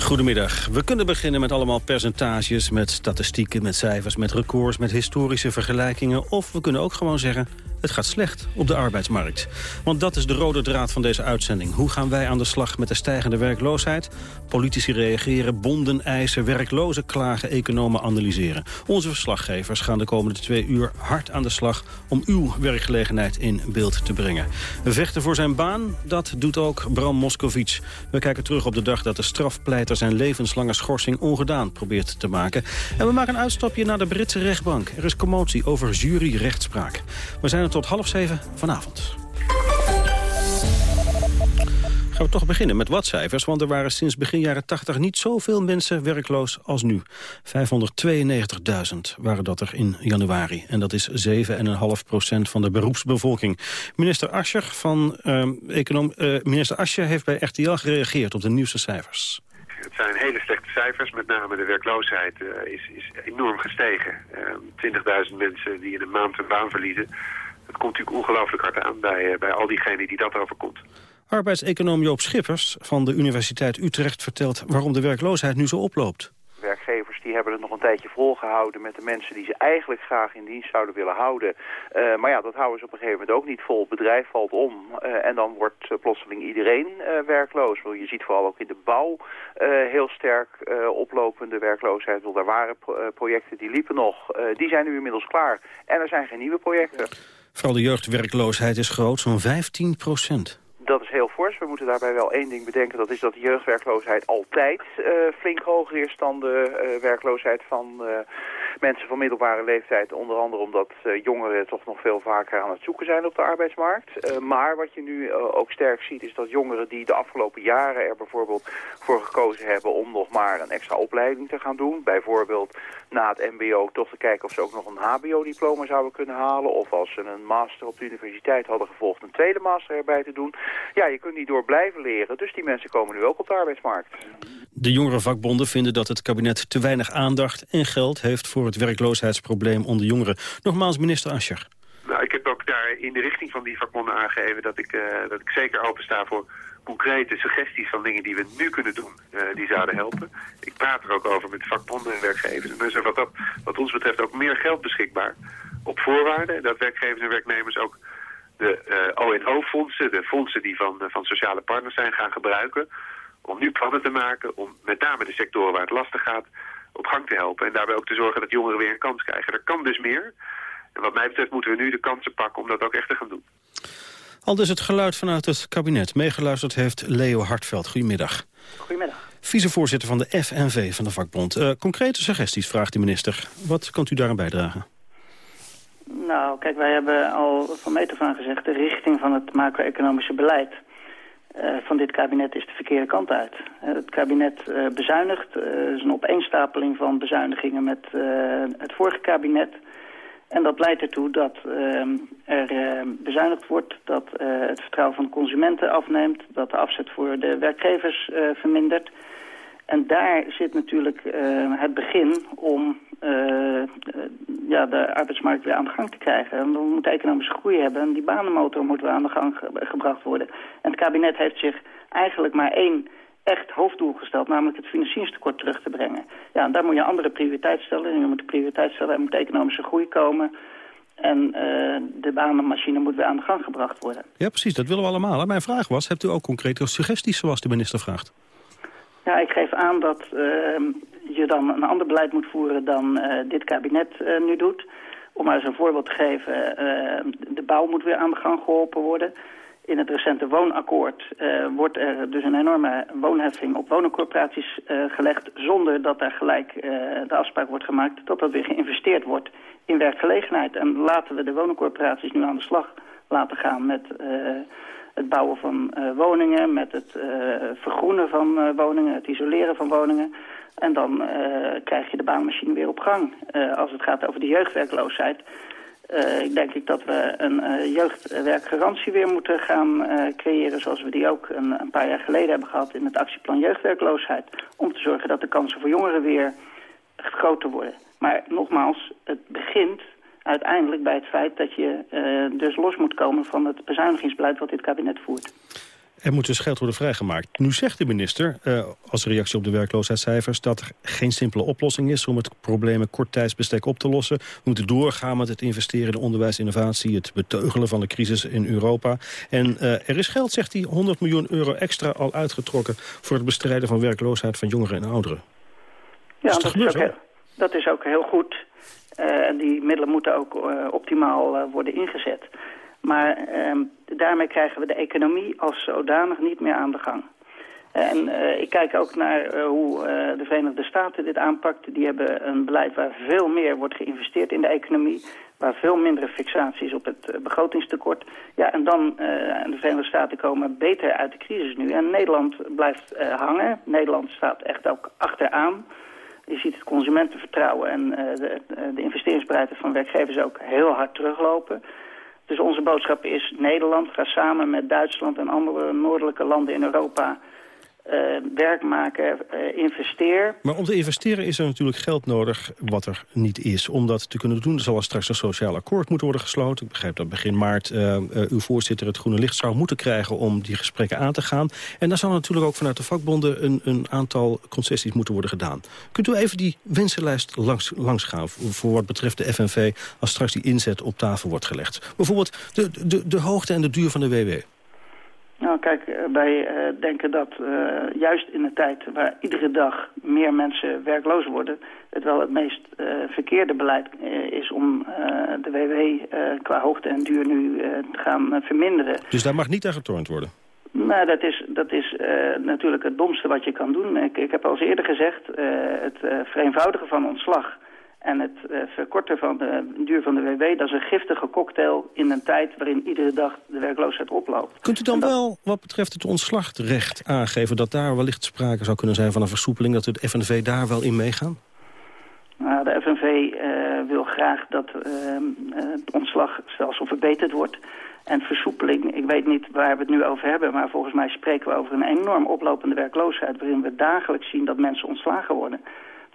Goedemiddag. We kunnen beginnen met allemaal percentages, met statistieken, met cijfers, met records, met historische vergelijkingen. Of we kunnen ook gewoon zeggen, het gaat slecht op de arbeidsmarkt. Want dat is de rode draad van deze uitzending. Hoe gaan wij aan de slag met de stijgende werkloosheid? Politici reageren, bonden eisen, werklozen klagen, economen analyseren. Onze verslaggevers gaan de komende twee uur hard aan de slag... om uw werkgelegenheid in beeld te brengen. We vechten voor zijn baan, dat doet ook Bram Moscovic. We kijken terug op de dag dat de strafpleiter zijn levenslange schorsing ongedaan probeert te maken. En we maken een uitstapje naar de Britse rechtbank. Er is commotie over juryrechtspraak. We zijn tot half zeven vanavond. Gaan we toch beginnen met wat cijfers, want er waren sinds begin jaren 80 niet zoveel mensen werkloos als nu. 592.000 waren dat er in januari en dat is 7,5 procent van de beroepsbevolking. Minister Ascher, van, econom, uh, minister Ascher heeft bij RTL gereageerd op de nieuwste cijfers. Het zijn hele slechte cijfers, met name de werkloosheid uh, is, is, enorm gestegen. 20.000 mensen die in een maand hun baan verliezen. Dat komt natuurlijk ongelooflijk hard aan bij, bij al diegenen die dat overkomt. Arbeidseconoom Joop Schippers van de Universiteit Utrecht vertelt waarom de werkloosheid nu zo oploopt. Werkgevers die hebben het nog een tijdje volgehouden met de mensen die ze eigenlijk graag in dienst zouden willen houden. Uh, maar ja, dat houden ze op een gegeven moment ook niet vol. Het bedrijf valt om uh, en dan wordt uh, plotseling iedereen werkloos. Je ziet vooral ook in de bouw heel sterk oplopende werkloosheid. Want er waren pro projecten die liepen nog. die zijn nu inmiddels klaar. En er zijn geen nieuwe projecten. Vooral de jeugdwerkloosheid is groot, zo'n 15 procent dat is heel fors. We moeten daarbij wel één ding bedenken. Dat is dat de jeugdwerkloosheid altijd uh, flink hoger is dan de uh, werkloosheid van uh, mensen van middelbare leeftijd. Onder andere omdat jongeren toch nog veel vaker aan het zoeken zijn op de arbeidsmarkt. maar wat je nu ook sterk ziet is dat jongeren die de afgelopen jaren er bijvoorbeeld voor gekozen hebben om nog maar een extra opleiding te gaan doen. Bijvoorbeeld na het mbo toch te kijken of ze ook nog een hbo-diploma zouden kunnen halen. Of als ze een master op de universiteit hadden gevolgd een tweede master erbij te doen ja, je kunt niet door blijven leren. Dus die mensen komen nu ook op de arbeidsmarkt. De jongere vakbonden vinden dat het kabinet te weinig aandacht en geld heeft voor het werkloosheidsprobleem onder jongeren. Nogmaals, minister Ascher. Nou, ik heb ook daar in de richting van die vakbonden aangegeven dat ik, uh, dat ik zeker opensta voor concrete suggesties van dingen die we nu kunnen doen, uh, die zouden helpen. Ik praat er ook over met vakbonden en werkgevers. En er is wat, wat ons betreft ook meer geld beschikbaar op voorwaarden dat werkgevers en werknemers ook de uh, ONO-fondsen, de fondsen die van, van sociale partners zijn, gaan gebruiken om nu plannen te maken, om met name de sectoren waar het lastig gaat, op gang te helpen. En daarbij ook te zorgen dat jongeren weer een kans krijgen. Er kan dus meer. En wat mij betreft moeten we nu de kansen pakken om dat ook echt te gaan doen. Al dus het geluid vanuit het kabinet. Meegeluisterd heeft Leo Hartveld. Goedemiddag. Goedemiddag. Vicevoorzitter van de FNV van de vakbond. Uh, concrete suggesties, vraagt de minister. Wat kunt u daaraan bijdragen? Nou, kijk, wij hebben al van meet af aan gezegd... de richting van het macro-economische beleid uh, van dit kabinet is de verkeerde kant uit. Uh, het kabinet uh, bezuinigt. Er is een opeenstapeling van bezuinigingen met het vorige kabinet. En dat leidt ertoe dat er bezuinigd wordt, dat het vertrouwen van consumenten afneemt... dat de afzet voor de werkgevers vermindert... En daar zit natuurlijk het begin om uh, ja, de arbeidsmarkt weer aan de gang te krijgen. En we moeten economische groei hebben en die banenmotor moet weer aan de gang gebracht worden. En het kabinet heeft zich eigenlijk maar één echt hoofddoel gesteld, namelijk het financieringstekort terug te brengen. Ja, en daar moet je andere prioriteit stellen. En je moet de prioriteit stellen, er moet economische groei komen. En de banenmachine moet weer aan de gang gebracht worden. Ja, precies, dat willen we allemaal. Mijn vraag was, hebt u ook concrete suggesties zoals de minister vraagt? Ja, ik geef aan dat uh, je dan een ander beleid moet voeren dan uh, dit kabinet uh, nu doet. Om maar eens een voorbeeld te geven, de bouw moet weer aan de gang geholpen worden. In het recente woonakkoord wordt er dus een enorme woonheffing op woningcorporaties gelegd... zonder dat daar gelijk de afspraak wordt gemaakt dat dat weer geïnvesteerd wordt in werkgelegenheid. En laten we de woningcorporaties nu aan de slag laten gaan met het bouwen van uh, woningen, met het uh, vergroenen van uh, woningen, het isoleren van woningen. En dan krijg je de baanmachine weer op gang. als het gaat over de jeugdwerkloosheid, ik denk ik dat we een jeugdwerkgarantie weer moeten gaan creëren... zoals we die ook een, een, paar jaar geleden hebben gehad in het actieplan jeugdwerkloosheid. Om te zorgen dat de kansen voor jongeren weer groter worden. Maar nogmaals, het begint uiteindelijk bij het feit dat je uh, dus los moet komen van het bezuinigingsbeleid wat dit kabinet voert. Er moet dus geld worden vrijgemaakt. Nu zegt de minister, uh, als reactie op de werkloosheidscijfers... dat er geen simpele oplossing is om het probleem in kort tijdsbestek op te lossen. We moeten doorgaan met het investeren in onderwijs, innovatie... het beteugelen van de crisis in Europa. En uh, er is geld, zegt hij, 100 miljoen euro extra al uitgetrokken... voor het bestrijden van werkloosheid van jongeren en ouderen. Ja, dat, dat, is, ook dat is ook heel goed. Uh, die middelen moeten ook uh, optimaal uh, worden ingezet. Maar ehm, daarmee krijgen we de economie als zodanig niet meer aan de gang. En ik kijk ook naar hoe de Verenigde Staten dit aanpakt. Die hebben een beleid waar veel meer wordt geïnvesteerd in de economie. Waar veel mindere fixaties op het begrotingstekort. Ja, en dan, de Verenigde Staten komen beter uit de crisis nu. En Nederland blijft hangen. Nederland staat echt ook achteraan. Je ziet het consumentenvertrouwen en uh, de, de investeringsbereidheid van werkgevers ook heel hard teruglopen. Dus onze boodschap is Nederland, ga samen met Duitsland en andere noordelijke landen in Europa uh, werk maken, uh, investeer. Maar om te investeren is er natuurlijk geld nodig wat er niet is. Om dat te kunnen doen zal er straks een sociaal akkoord moeten worden gesloten. Ik begrijp dat begin maart uh, uw voorzitter het groene licht zou moeten krijgen... om die gesprekken aan te gaan. En daar zal natuurlijk ook vanuit de vakbonden een, een aantal concessies moeten worden gedaan. Kunt u even die wensenlijst langs, langs gaan voor wat betreft de FNV... als straks die inzet op tafel wordt gelegd? Bijvoorbeeld de, de, de hoogte en de duur van de WW. Nou kijk, eh, wij uh, denken dat uh, juist in de tijd waar iedere dag meer mensen werkloos worden... het wel het meest uh, verkeerde beleid is om de WW qua hoogte en duur nu te gaan verminderen. Dus daar mag niet aan getornd worden? Nou, dat is, dat is natuurlijk het domste wat je kan doen. Ik, ik heb al eens eerder gezegd, het vereenvoudigen van ontslag en het uh, verkorten van de duur van de WW, dat is een giftige cocktail in een tijd waarin iedere dag de werkloosheid oploopt. Kunt u dan wel, wat betreft het ontslagrecht, aangeven dat daar wellicht sprake zou kunnen zijn van een versoepeling, dat de FNV daar wel in meegaan? Nou, de FNV uh, wil graag dat uh, het ontslagstelsel verbeterd wordt. En versoepeling, ik weet niet waar we het nu over hebben... maar volgens mij spreken we over een enorm oplopende werkloosheid... waarin we dagelijks zien dat mensen ontslagen worden.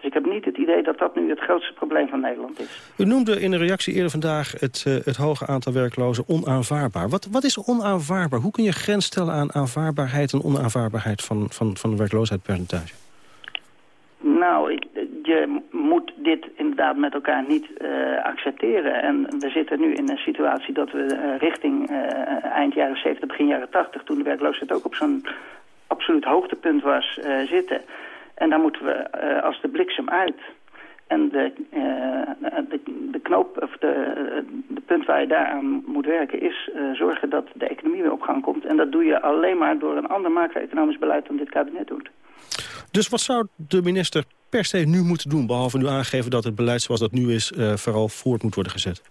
Dus ik heb niet het idee dat dat nu het grootste probleem van Nederland is. U noemde in een reactie eerder vandaag het, uh, het hoge aantal werklozen onaanvaardbaar. Wat, wat is onaanvaardbaar? Hoe kun je grens stellen aan aanvaardbaarheid en onaanvaardbaarheid van, van, van het werkloosheidspercentage? Nou, je moet dit inderdaad met elkaar niet uh, accepteren. En we zitten nu in een situatie dat we uh, richting eind jaren 70, begin jaren 80... toen de werkloosheid ook op zo'n absoluut hoogtepunt was, zitten... En daar moeten we uh, als de bliksem uit. En de, uh, de, de, knoop, of de, de punt waar je daaraan moet werken is uh, zorgen dat de economie weer op gang komt. En dat doe je alleen maar door een ander macro-economisch beleid dan dit kabinet doet. Dus wat zou de minister per se nu moeten doen... behalve nu aangeven dat het beleid zoals dat nu is... Vooral voort moet worden gezet?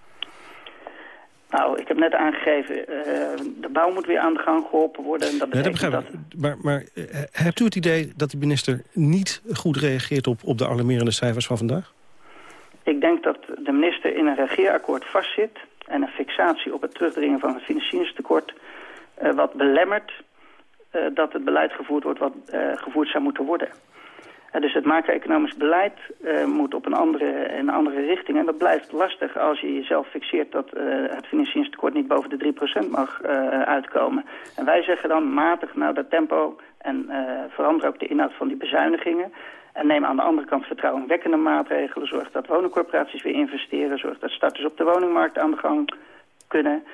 Nou, ik heb net aangegeven, uh, de bouw moet weer aan de gang geholpen worden. En dat ja, dat begrijp ik. Maar, maar uh, hebt u het idee dat de minister niet goed reageert op, op de alarmerende cijfers van vandaag? Ik denk dat de minister in een regeerakkoord vastzit... en een fixatie op het terugdringen van het financieringstekort... Uh, wat belemmert dat het beleid gevoerd wordt wat gevoerd zou moeten worden. Dus het macro-economisch beleid uh, moet op een andere, een andere richting. En dat blijft lastig als je jezelf fixeert dat uh, het financieringstekort niet boven de 3% mag uitkomen. En wij zeggen dan matig nou dat tempo en verander ook de inhoud van die bezuinigingen. En neem aan de andere kant vertrouwenwekkende maatregelen. Zorg dat woningcorporaties weer investeren. Zorg dat starters op de woningmarkt aan de gang kunnen.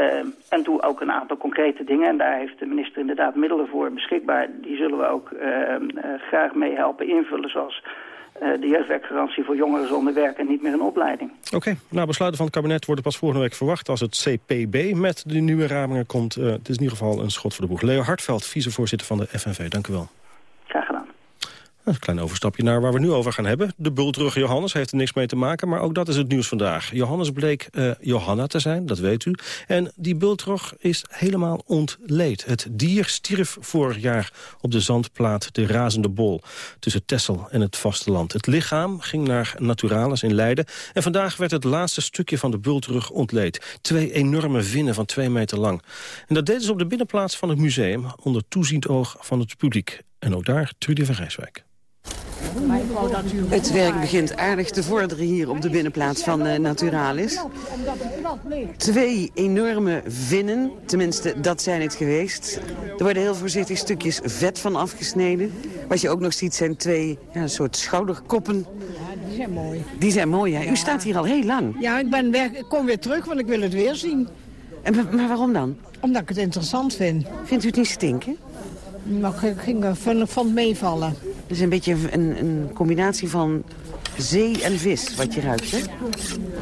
Uh, en doe ook een aantal concrete dingen. En daar heeft de minister inderdaad middelen voor beschikbaar. Die zullen we ook uh, uh, graag mee helpen invullen. Zoals de jeugdwerkgarantie voor jongeren zonder werk en niet meer een opleiding. Oké, okay. nou besluiten van het kabinet worden pas volgende week verwacht... als het CPB met de nieuwe ramingen komt. het is in ieder geval een schot voor de boeg. Leo Hartveld, vicevoorzitter van de FNV. Dank u wel. Een klein overstapje naar waar we nu over gaan hebben. De bultrug Johannes heeft er niks mee te maken, maar ook dat is het nieuws vandaag. Johannes bleek uh, Johanna te zijn, dat weet u. En die bultrug is helemaal ontleed. Het dier stierf vorig jaar op de zandplaat de Razende Bol... tussen Tessel en het vasteland. Het lichaam ging naar Naturalis in Leiden... en vandaag werd het laatste stukje van de bultrug ontleed. Twee enorme vinnen van twee meter lang. En dat deden ze op de binnenplaats van het museum... onder toeziend oog van het publiek. En ook daar Trudy van Rijswijk. Het werk begint aardig te vorderen hier op de binnenplaats van uh, Naturalis. Twee enorme vinnen, tenminste dat zijn het geweest. Er worden heel voorzichtig stukjes vet van afgesneden. Wat je ook nog ziet zijn twee ja, soort schouderkoppen. Ja, die zijn mooi. Die zijn mooi, ja. U staat hier al heel lang. Ja, ik, ben weg, ik kom weer terug, want ik wil het weer zien. En, maar waarom dan? Omdat ik het interessant vind. Vindt u het niet stinken? Maar ik ging van, van meevallen. Het is een beetje een, een combinatie van zee en vis, wat je ruikt, hè?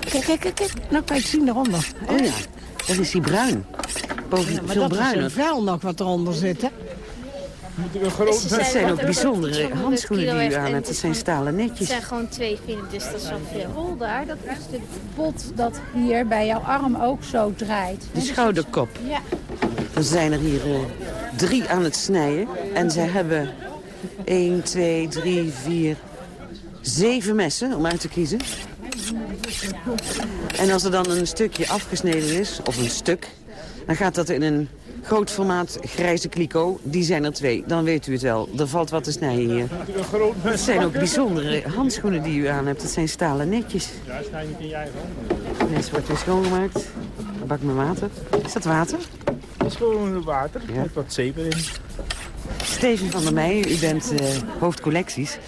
Kijk, kijk, kijk, kijk. Nou kan je het zien eronder. Oh ja, dat is die bruin. Boven ja, maar veel dat bruiner. is een vuil nog wat eronder zit, hè? Dat zijn ook bijzondere handschoenen die u aan hebt. Dat zijn stalen netjes. Het zijn gewoon twee vinden, dus dat is wel veel. Vol daar, dat is het bot dat hier bij jouw arm ook zo draait. De schouderkop. Ja. Er zijn er hier drie aan het snijden. En ze hebben 1, 2, 3, 4, 7 messen om uit te kiezen. En als er dan een stukje afgesneden is, of een stuk... dan gaat dat in een groot formaat grijze kliko. Die zijn er twee, dan weet u het wel. Er valt wat te snijden hier. Het zijn ook bijzondere handschoenen die u aan hebt. Het zijn stalen netjes. Ja, snij niet in je eigen handen. Deze wordt weer schoongemaakt. Een bak met water. Is dat water? Dat is gewoon water, ja. met wat zeep erin. Steven van der Meijen, u bent uh, hoofdcollecties.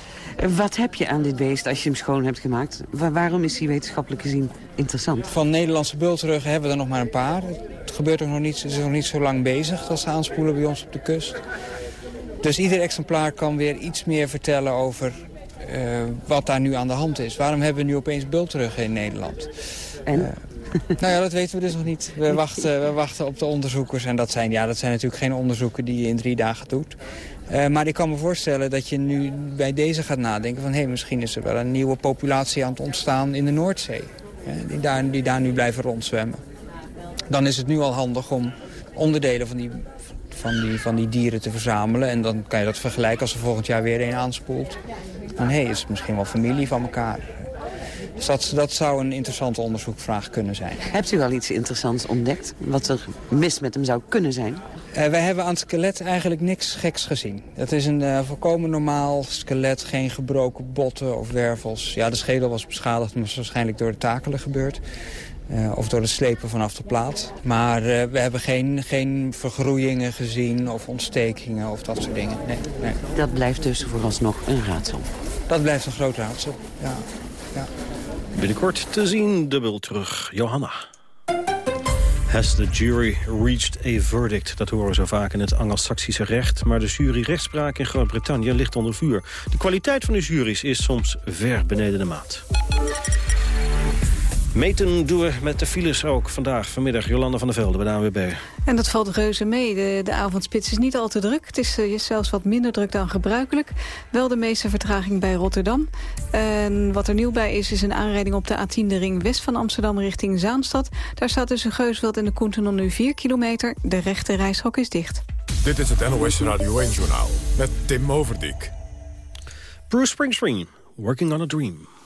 Wat heb je aan dit beest als je hem schoon hebt gemaakt? Waar, waarom is hij wetenschappelijk gezien interessant? Van Nederlandse bultruggen hebben we er nog maar een paar. Het gebeurt ook nog niet, is nog niet zo lang bezig dat ze aanspoelen bij ons op de kust. Dus ieder exemplaar kan weer iets meer vertellen over uh, wat daar nu aan de hand is. Waarom hebben we nu opeens bultruggen in Nederland? En? Nou ja, dat weten we dus nog niet. We wachten, we wachten op de onderzoekers. En dat zijn, ja, dat zijn natuurlijk geen onderzoeken die je in drie dagen doet. Uh, maar ik kan me voorstellen dat je nu bij deze gaat nadenken van... hé, hey, misschien is er wel een nieuwe populatie aan het ontstaan in de Noordzee. Hè, die, daar, die daar nu blijven rondzwemmen. Dan is het nu al handig om onderdelen van die, van die, van die dieren te verzamelen. En dan kan je dat vergelijken als er volgend jaar weer een aanspoelt. Dan hé, hey, is het misschien wel familie van elkaar. Dus dat, dat zou een interessante onderzoekvraag kunnen zijn. Hebt u al iets interessants ontdekt? Wat er mis met hem zou kunnen zijn? Uh, wij hebben aan het skelet eigenlijk niks geks gezien. Het is een uh, volkomen normaal skelet, geen gebroken botten of wervels. Ja, de schedel was beschadigd, maar is waarschijnlijk door de takelen gebeurd. Uh, of door het slepen vanaf de plaat. Maar we hebben geen, geen vergroeiingen gezien of ontstekingen of dat soort dingen. Nee, nee. Dat blijft dus vooralsnog een raadsel? Dat blijft een groot raadsel, ja. ja. Binnenkort te zien, dubbel terug. Johanna. Has the jury reached a verdict? Dat horen zo vaak in het Anglo-Saxische recht. Maar de juryrechtspraak in Groot-Brittannië ligt onder vuur. De kwaliteit van de juries is soms ver beneden de maat. Meten doen we met de files ook vandaag, vanmiddag. Jolanda van der Velde bij de ANWB. En dat valt reuze mee. De, de avondspits is niet al te druk. Het is uh, zelfs wat minder druk dan gebruikelijk. Wel de meeste vertraging bij Rotterdam. En wat er nieuw bij is, is een aanrijding op de A10 de ring west van Amsterdam richting Zaanstad. Daar staat tussen Geusveld en de Koentenon nu 4 kilometer. De rechte reishok is dicht. Dit is het NOS Radio 1-journaal met Tim Overdijk. Bruce Springsteen, Working on a Dream.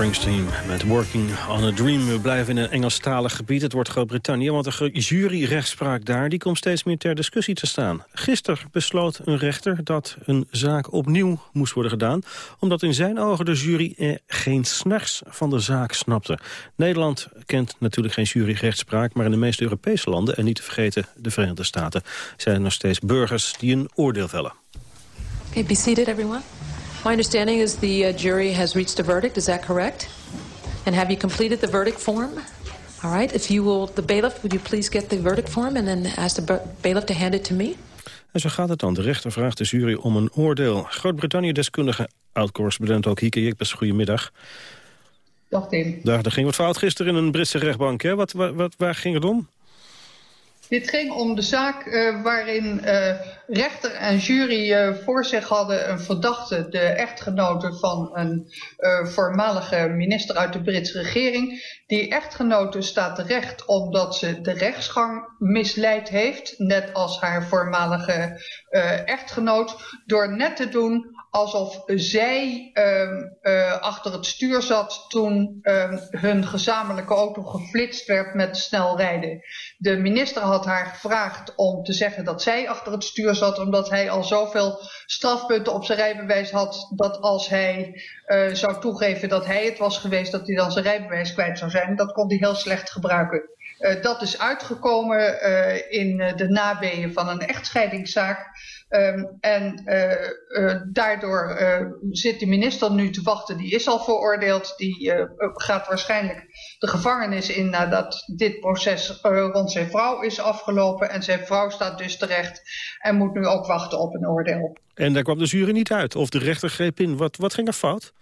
Met Working on a Dream. We blijven in een Engelstalig gebied. Het wordt Groot-Brittannië, want de juryrechtspraak daar... die komt steeds meer ter discussie te staan. Gisteren besloot een rechter dat een zaak opnieuw moest worden gedaan... omdat in zijn ogen de jury er geen snars van de zaak snapte. Nederland kent natuurlijk geen juryrechtspraak... maar in de meeste Europese landen, en niet te vergeten de Verenigde Staten... zijn er nog steeds burgers die een oordeel vellen. Okay, be seated everyone. My understanding is the uh, jury has reached a verdict. Is that correct? And have you completed the verdict form? All right. If you will, the bailiff, would you please get the verdict form and then ask the bailiff to hand it to me? En zo gaat het dan. De rechter vraagt de jury om een oordeel. Groot-Brittannië-deskundige oud-correspondent ook Hieke Jikbes. Goedemiddag. Dag Tim. Daar, er ging wat fout gisteren in een Britse rechtbank. Hè? Wat, wat, wat, waar ging het om? Dit ging om de zaak uh, waarin uh, rechter en jury uh, voor zich hadden een verdachte, de echtgenote van een voormalige minister uit de Britse regering. Die echtgenote staat terecht omdat ze de rechtsgang misleid heeft, net als haar voormalige echtgenoot, door net te doen alsof zij um, uh, achter het stuur zat toen um, hun gezamenlijke auto geflitst werd met snel rijden. De minister had haar gevraagd om te zeggen dat zij achter het stuur zat, omdat hij al zoveel strafpunten op zijn rijbewijs had, dat als hij uh, zou toegeven dat hij het was geweest, dat hij dan zijn rijbewijs kwijt zou zijn. Dat kon hij heel slecht gebruiken. Uh, dat is uitgekomen uh, in de naweeën van een echtscheidingszaak. Um, en daardoor zit de minister nu te wachten. Die is al veroordeeld. Die gaat waarschijnlijk de gevangenis in nadat dit proces rond zijn vrouw is afgelopen. En zijn vrouw staat dus terecht en moet nu ook wachten op een oordeel. En daar kwam de jury niet uit? Of de rechter greep in? Wat, wat ging er fout?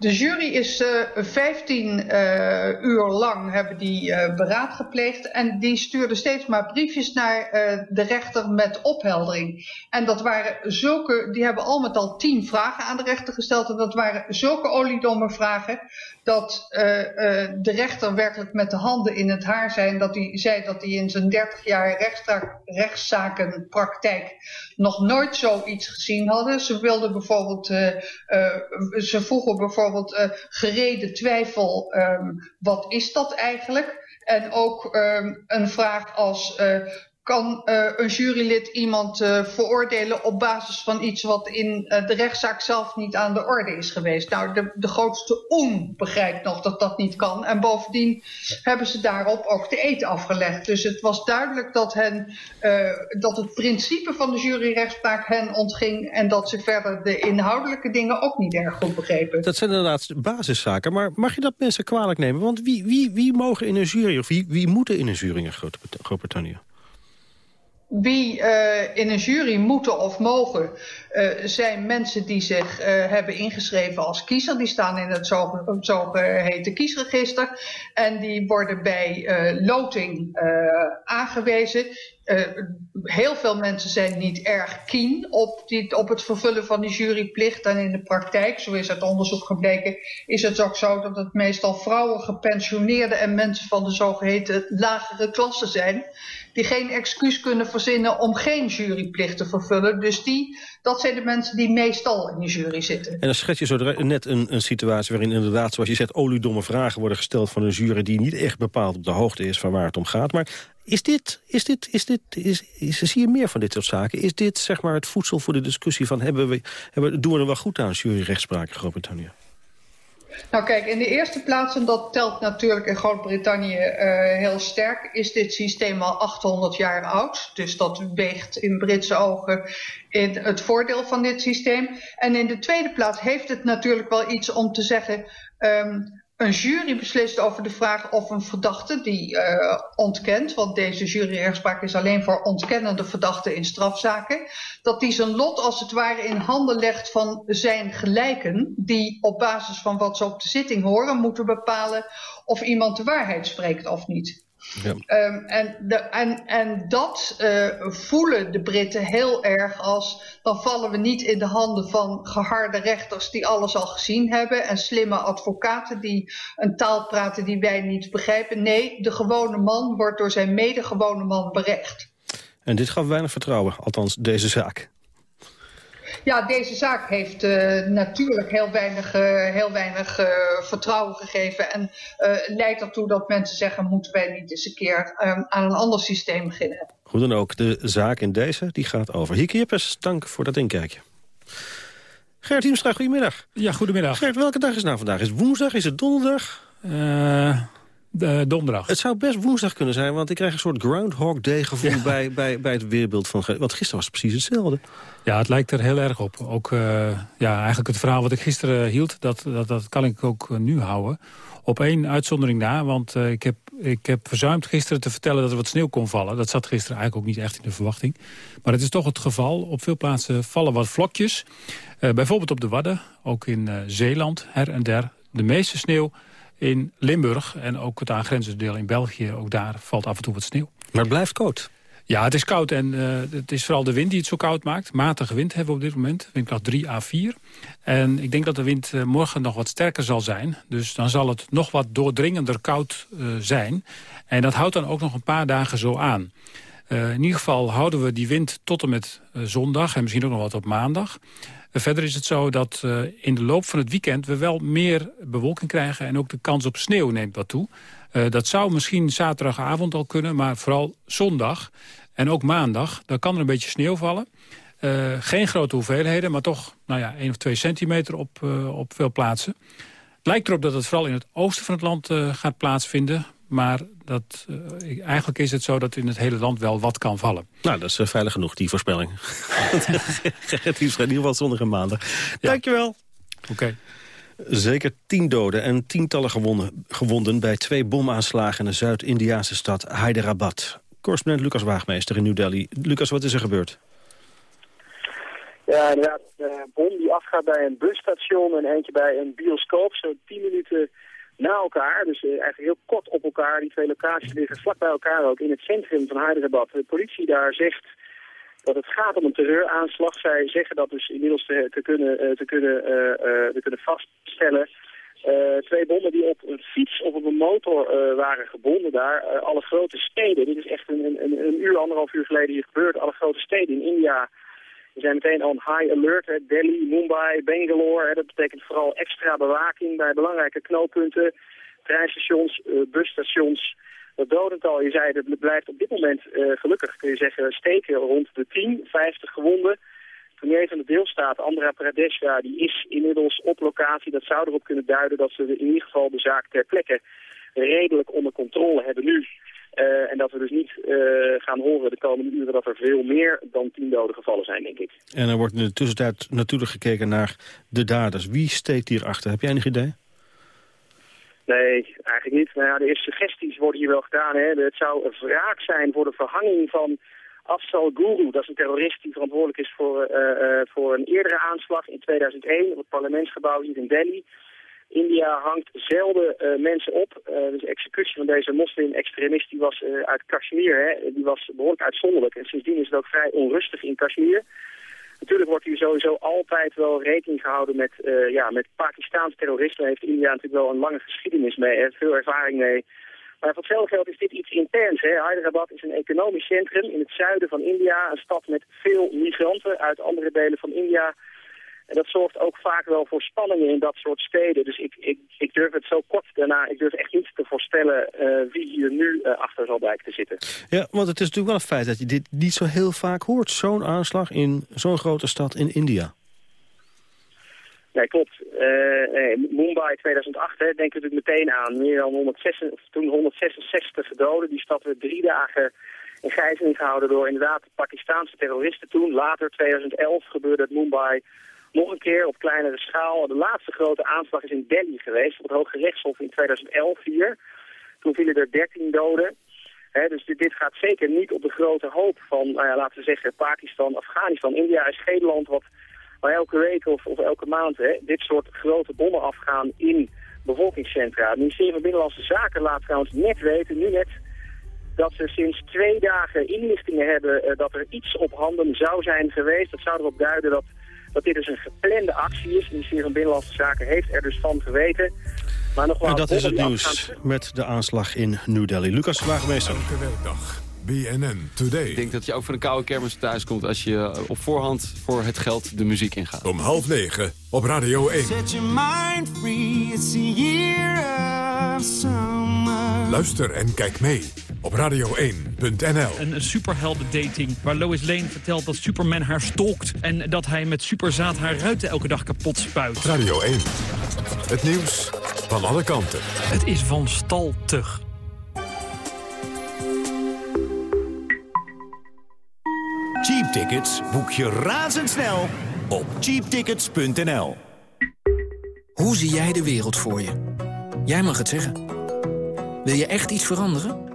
De jury is uh, 15 uh, uur lang hebben die uh, beraad gepleegd en die stuurde steeds maar briefjes naar de rechter met opheldering. En dat waren zulke, die hebben al met al tien vragen aan de rechter gesteld en dat waren zulke oliedomme vragen dat de rechter werkelijk met de handen in het haar zijn dat hij zei dat hij in zijn 30 jaar rechtszakenpraktijk nog nooit zoiets gezien hadden. Ze wilden bijvoorbeeld, ze vroegen bijvoorbeeld gereden twijfel, um, wat is dat eigenlijk? En ook um, een vraag als, kan uh, een jurylid iemand uh, veroordelen op basis van iets wat in uh, de rechtszaak zelf niet aan de orde is geweest. Nou, de, de grootste on begrijpt nog dat dat niet kan. En bovendien hebben ze daarop ook de eet afgelegd. Dus het was duidelijk dat, hen, dat het principe van de juryrechtspraak hen ontging en dat ze verder de inhoudelijke dingen ook niet erg goed begrepen. Dat zijn inderdaad basiszaken, maar mag je dat mensen kwalijk nemen? Want wie, wie, wie mogen in een jury, of wie, wie moeten in een jury in Groot-Brittannië? Wie uh, in een jury moeten of mogen uh, zijn mensen die zich uh, hebben ingeschreven als kiezer. Die staan in het zogeheten kiesregister. En die worden bij loting aangewezen. heel veel mensen zijn niet erg keen op, op het vervullen van die juryplicht. En in de praktijk, zo is uit onderzoek gebleken, is het ook zo dat het meestal vrouwen, gepensioneerden en mensen van de zogeheten lagere klasse zijn die geen excuus kunnen verzinnen om geen juryplicht te vervullen. Dus die, dat zijn de mensen die meestal in de jury zitten. En dan schets je zo net een, een situatie waarin inderdaad, zoals je zegt... oliedomme vragen worden gesteld van een jury... die niet echt bepaald op de hoogte is van waar het om gaat. Maar is dit, is dit, is dit, is, is, zie je meer van dit soort zaken? Is dit zeg maar het voedsel voor de discussie van... Hebben we, hebben, doen we er wel goed aan juryrechtspraak in Groot-Brittannië? Nou kijk, in de eerste plaats, en dat telt natuurlijk in Groot-Brittannië uh, heel sterk, is dit systeem al 800 jaar oud. Dus dat weegt in Britse ogen in het voordeel van dit systeem. En in de tweede plaats heeft het natuurlijk wel iets om te zeggen... Um, een jury beslist over de vraag of een verdachte die uh, ontkent, want deze juryrechtspraak is alleen voor ontkennende verdachten in strafzaken, dat die zijn lot als het ware in handen legt van zijn gelijken, die op basis van wat ze op de zitting horen moeten bepalen of iemand de waarheid spreekt of niet. Ja. Um, en, de, en, en dat uh, voelen de Britten heel erg als... dan vallen we niet in de handen van geharde rechters die alles al gezien hebben... en slimme advocaten die een taal praten die wij niet begrijpen. Nee, de gewone man wordt door zijn medegewone man berecht. En dit gaf weinig vertrouwen, althans deze zaak. Ja, deze zaak heeft uh, natuurlijk heel weinig, uh, heel weinig uh, vertrouwen gegeven. En leidt ertoe dat mensen zeggen, moeten wij niet eens een keer um, aan een ander systeem beginnen. Hoe dan ook, de zaak in deze die gaat over. Hieke Jippes, dank voor dat inkijkje. Gert Hiemstra, goedemiddag. Ja, goedemiddag. Gert, welke dag is nou vandaag? Is het woensdag? Is het donderdag? De donderdag. Het zou best woensdag kunnen zijn, want ik krijg een soort Groundhog Day gevoel ja. bij, bij, bij het weerbeeld van... Want gisteren was het precies hetzelfde. Ja, het lijkt er heel erg op. Ook uh, ja, eigenlijk het verhaal wat ik gisteren hield, dat, dat, dat kan ik ook nu houden. Op één uitzondering na, want uh, ik, heb, ik heb verzuimd gisteren te vertellen dat er wat sneeuw kon vallen. Dat zat gisteren eigenlijk ook niet echt in de verwachting. Maar het is toch het geval. Op veel plaatsen vallen wat vlokjes. Bijvoorbeeld op de Wadden, ook in Zeeland, her en der. De meeste sneeuw in Limburg en ook het aangrenzende deel in België. Ook daar valt af en toe wat sneeuw. Maar het blijft koud. Ja, het is koud en uh, het is vooral de wind die het zo koud maakt. Matige wind hebben we op dit moment, windkracht 3 à 4. En ik denk dat de wind uh, morgen nog wat sterker zal zijn. Dus dan zal het nog wat doordringender koud uh, zijn. En dat houdt dan ook nog een paar dagen zo aan. in ieder geval houden we die wind tot en met zondag en misschien ook nog wat op maandag. Verder is het zo dat in de loop van het weekend we wel meer bewolking krijgen... en ook de kans op sneeuw neemt wat toe. dat zou misschien zaterdagavond al kunnen, maar vooral zondag... En ook maandag, dan kan er een beetje sneeuw vallen. Uh, geen grote hoeveelheden, maar toch nou ja, 1 of 2 centimeter op, op veel plaatsen. Lijkt erop dat het vooral in het oosten van het land gaat plaatsvinden. Maar dat, eigenlijk is het zo dat in het hele land wel wat kan vallen. Nou, dat is veilig genoeg, die voorspelling. het is in ieder geval zondag en maandag. Ja. Dankjewel. Oké. Okay. Zeker tien doden en tientallen gewonden, gewonden bij twee bomaanslagen in de Zuid-Indiaanse stad Hyderabad. Correspondent Lucas Waagmeester in New Delhi. Lucas, wat is er gebeurd? Ja, inderdaad. Een bom die afgaat bij een busstation en eentje bij een bioscoop. Zo tien minuten na elkaar, dus uh, eigenlijk heel kort op elkaar. Die twee locaties liggen vlak bij elkaar ook in het centrum van Hyderabad. De politie daar zegt dat het gaat om een terreuraanslag. Zij zeggen dat dus inmiddels te, te kunnen, uh, te, kunnen, uh, te kunnen vaststellen. Twee bommen die op een fiets of op een motor waren gebonden daar. Alle grote steden, dit is echt een, een, een, uur, anderhalf uur geleden hier gebeurd. Alle grote steden in India zijn meteen on high alert. Delhi, Mumbai, Bangalore. Dat betekent vooral extra bewaking bij belangrijke knooppunten. Treinstations, busstations. Het dodental, je zei, het blijft op dit moment gelukkig, kun je zeggen, steken rond de 10, 50 gewonden premier van de deelstaat, Andhra Pradesh, die is inmiddels op locatie. Dat zou erop kunnen duiden dat ze in ieder geval de zaak ter plekke redelijk onder controle hebben nu. Uh, en dat we dus niet uh, gaan horen de komende uren dat er veel meer dan tien doden gevallen zijn, denk ik. En er wordt in de tussentijd natuurlijk gekeken naar de daders. Wie steekt hierachter? Heb jij enig idee? Nee, eigenlijk niet. Nou ja, de eerste suggesties worden hier wel gedaan. Hè. Het zou een wraak zijn voor de verhanging van Afzal Guru, dat is een terrorist die verantwoordelijk is voor, uh, uh, voor een eerdere aanslag in 2001 op het parlementsgebouw hier in Delhi. India hangt zelden uh, mensen op. dus de executie van deze moslim-extremist die was uit Kashmir, hè, die was behoorlijk uitzonderlijk. En sindsdien is het ook vrij onrustig in Kashmir. Natuurlijk wordt hier sowieso altijd wel rekening gehouden met, ja, met Pakistaans terrorisme. Daar heeft India natuurlijk wel een lange geschiedenis mee, heeft veel ervaring mee. Maar voor hetzelfde geld is dit iets interns. Hè. Hyderabad is een economisch centrum in het zuiden van India. Een stad met veel migranten uit andere delen van India. En dat zorgt ook vaak wel voor spanningen in dat soort steden. Dus ik, ik, ik durf het zo kort daarna, ik durf echt niet te voorspellen uh, wie hier nu uh, achter zal blijken te zitten. Ja, want het is natuurlijk wel een feit dat je dit niet zo heel vaak hoort. Zo'n aanslag in zo'n grote stad in India. Nee, klopt. Uh, Mumbai 2008, hè, denk ik natuurlijk meteen aan. Meer dan 166, toen 166 doden. Die stad werd drie dagen in gijzeling gehouden door inderdaad Pakistaanse terroristen toen. Later, 2011, gebeurde het Mumbai nog een keer op kleinere schaal. De laatste grote aanslag is in Delhi geweest, op het Hoge Rechtshof in 2011 hier. Toen vielen er 13 doden. Dus dit, gaat zeker niet op de grote hoop van, nou ja, laten we zeggen, Pakistan, Afghanistan. India is geen land wat waar elke week of, of elke maand dit soort grote bommen afgaan in bevolkingscentra. Het ministerie van Binnenlandse Zaken laat trouwens net weten, nu net, dat ze sinds twee dagen inlichtingen hebben uh, dat er iets op handen zou zijn geweest. Dat zou erop duiden dat, dat dit dus een geplande actie is. Het ministerie van Binnenlandse Zaken heeft er dus van geweten. Maar nog wel en dat is het nieuws met de aanslag in New Delhi. Lucas Waagmeester. Elke werkdag. BNN Today. Ik denk dat je ook van een koude kermis thuis komt... als je op voorhand voor het geld de muziek ingaat. Om half negen op Radio 1. Set your mind free, it's a year of summer. Luister en kijk mee op radio1.nl. Een superhelden dating waar Lois Lane vertelt dat Superman haar stalkt... en dat hij met superzaad haar ruiten elke dag kapot spuit. Radio 1. Het nieuws van alle kanten. Het is van staltig. Cheap tickets boek je razendsnel op cheaptickets.nl. Hoe zie jij de wereld voor je? Jij mag het zeggen. Wil je echt iets veranderen?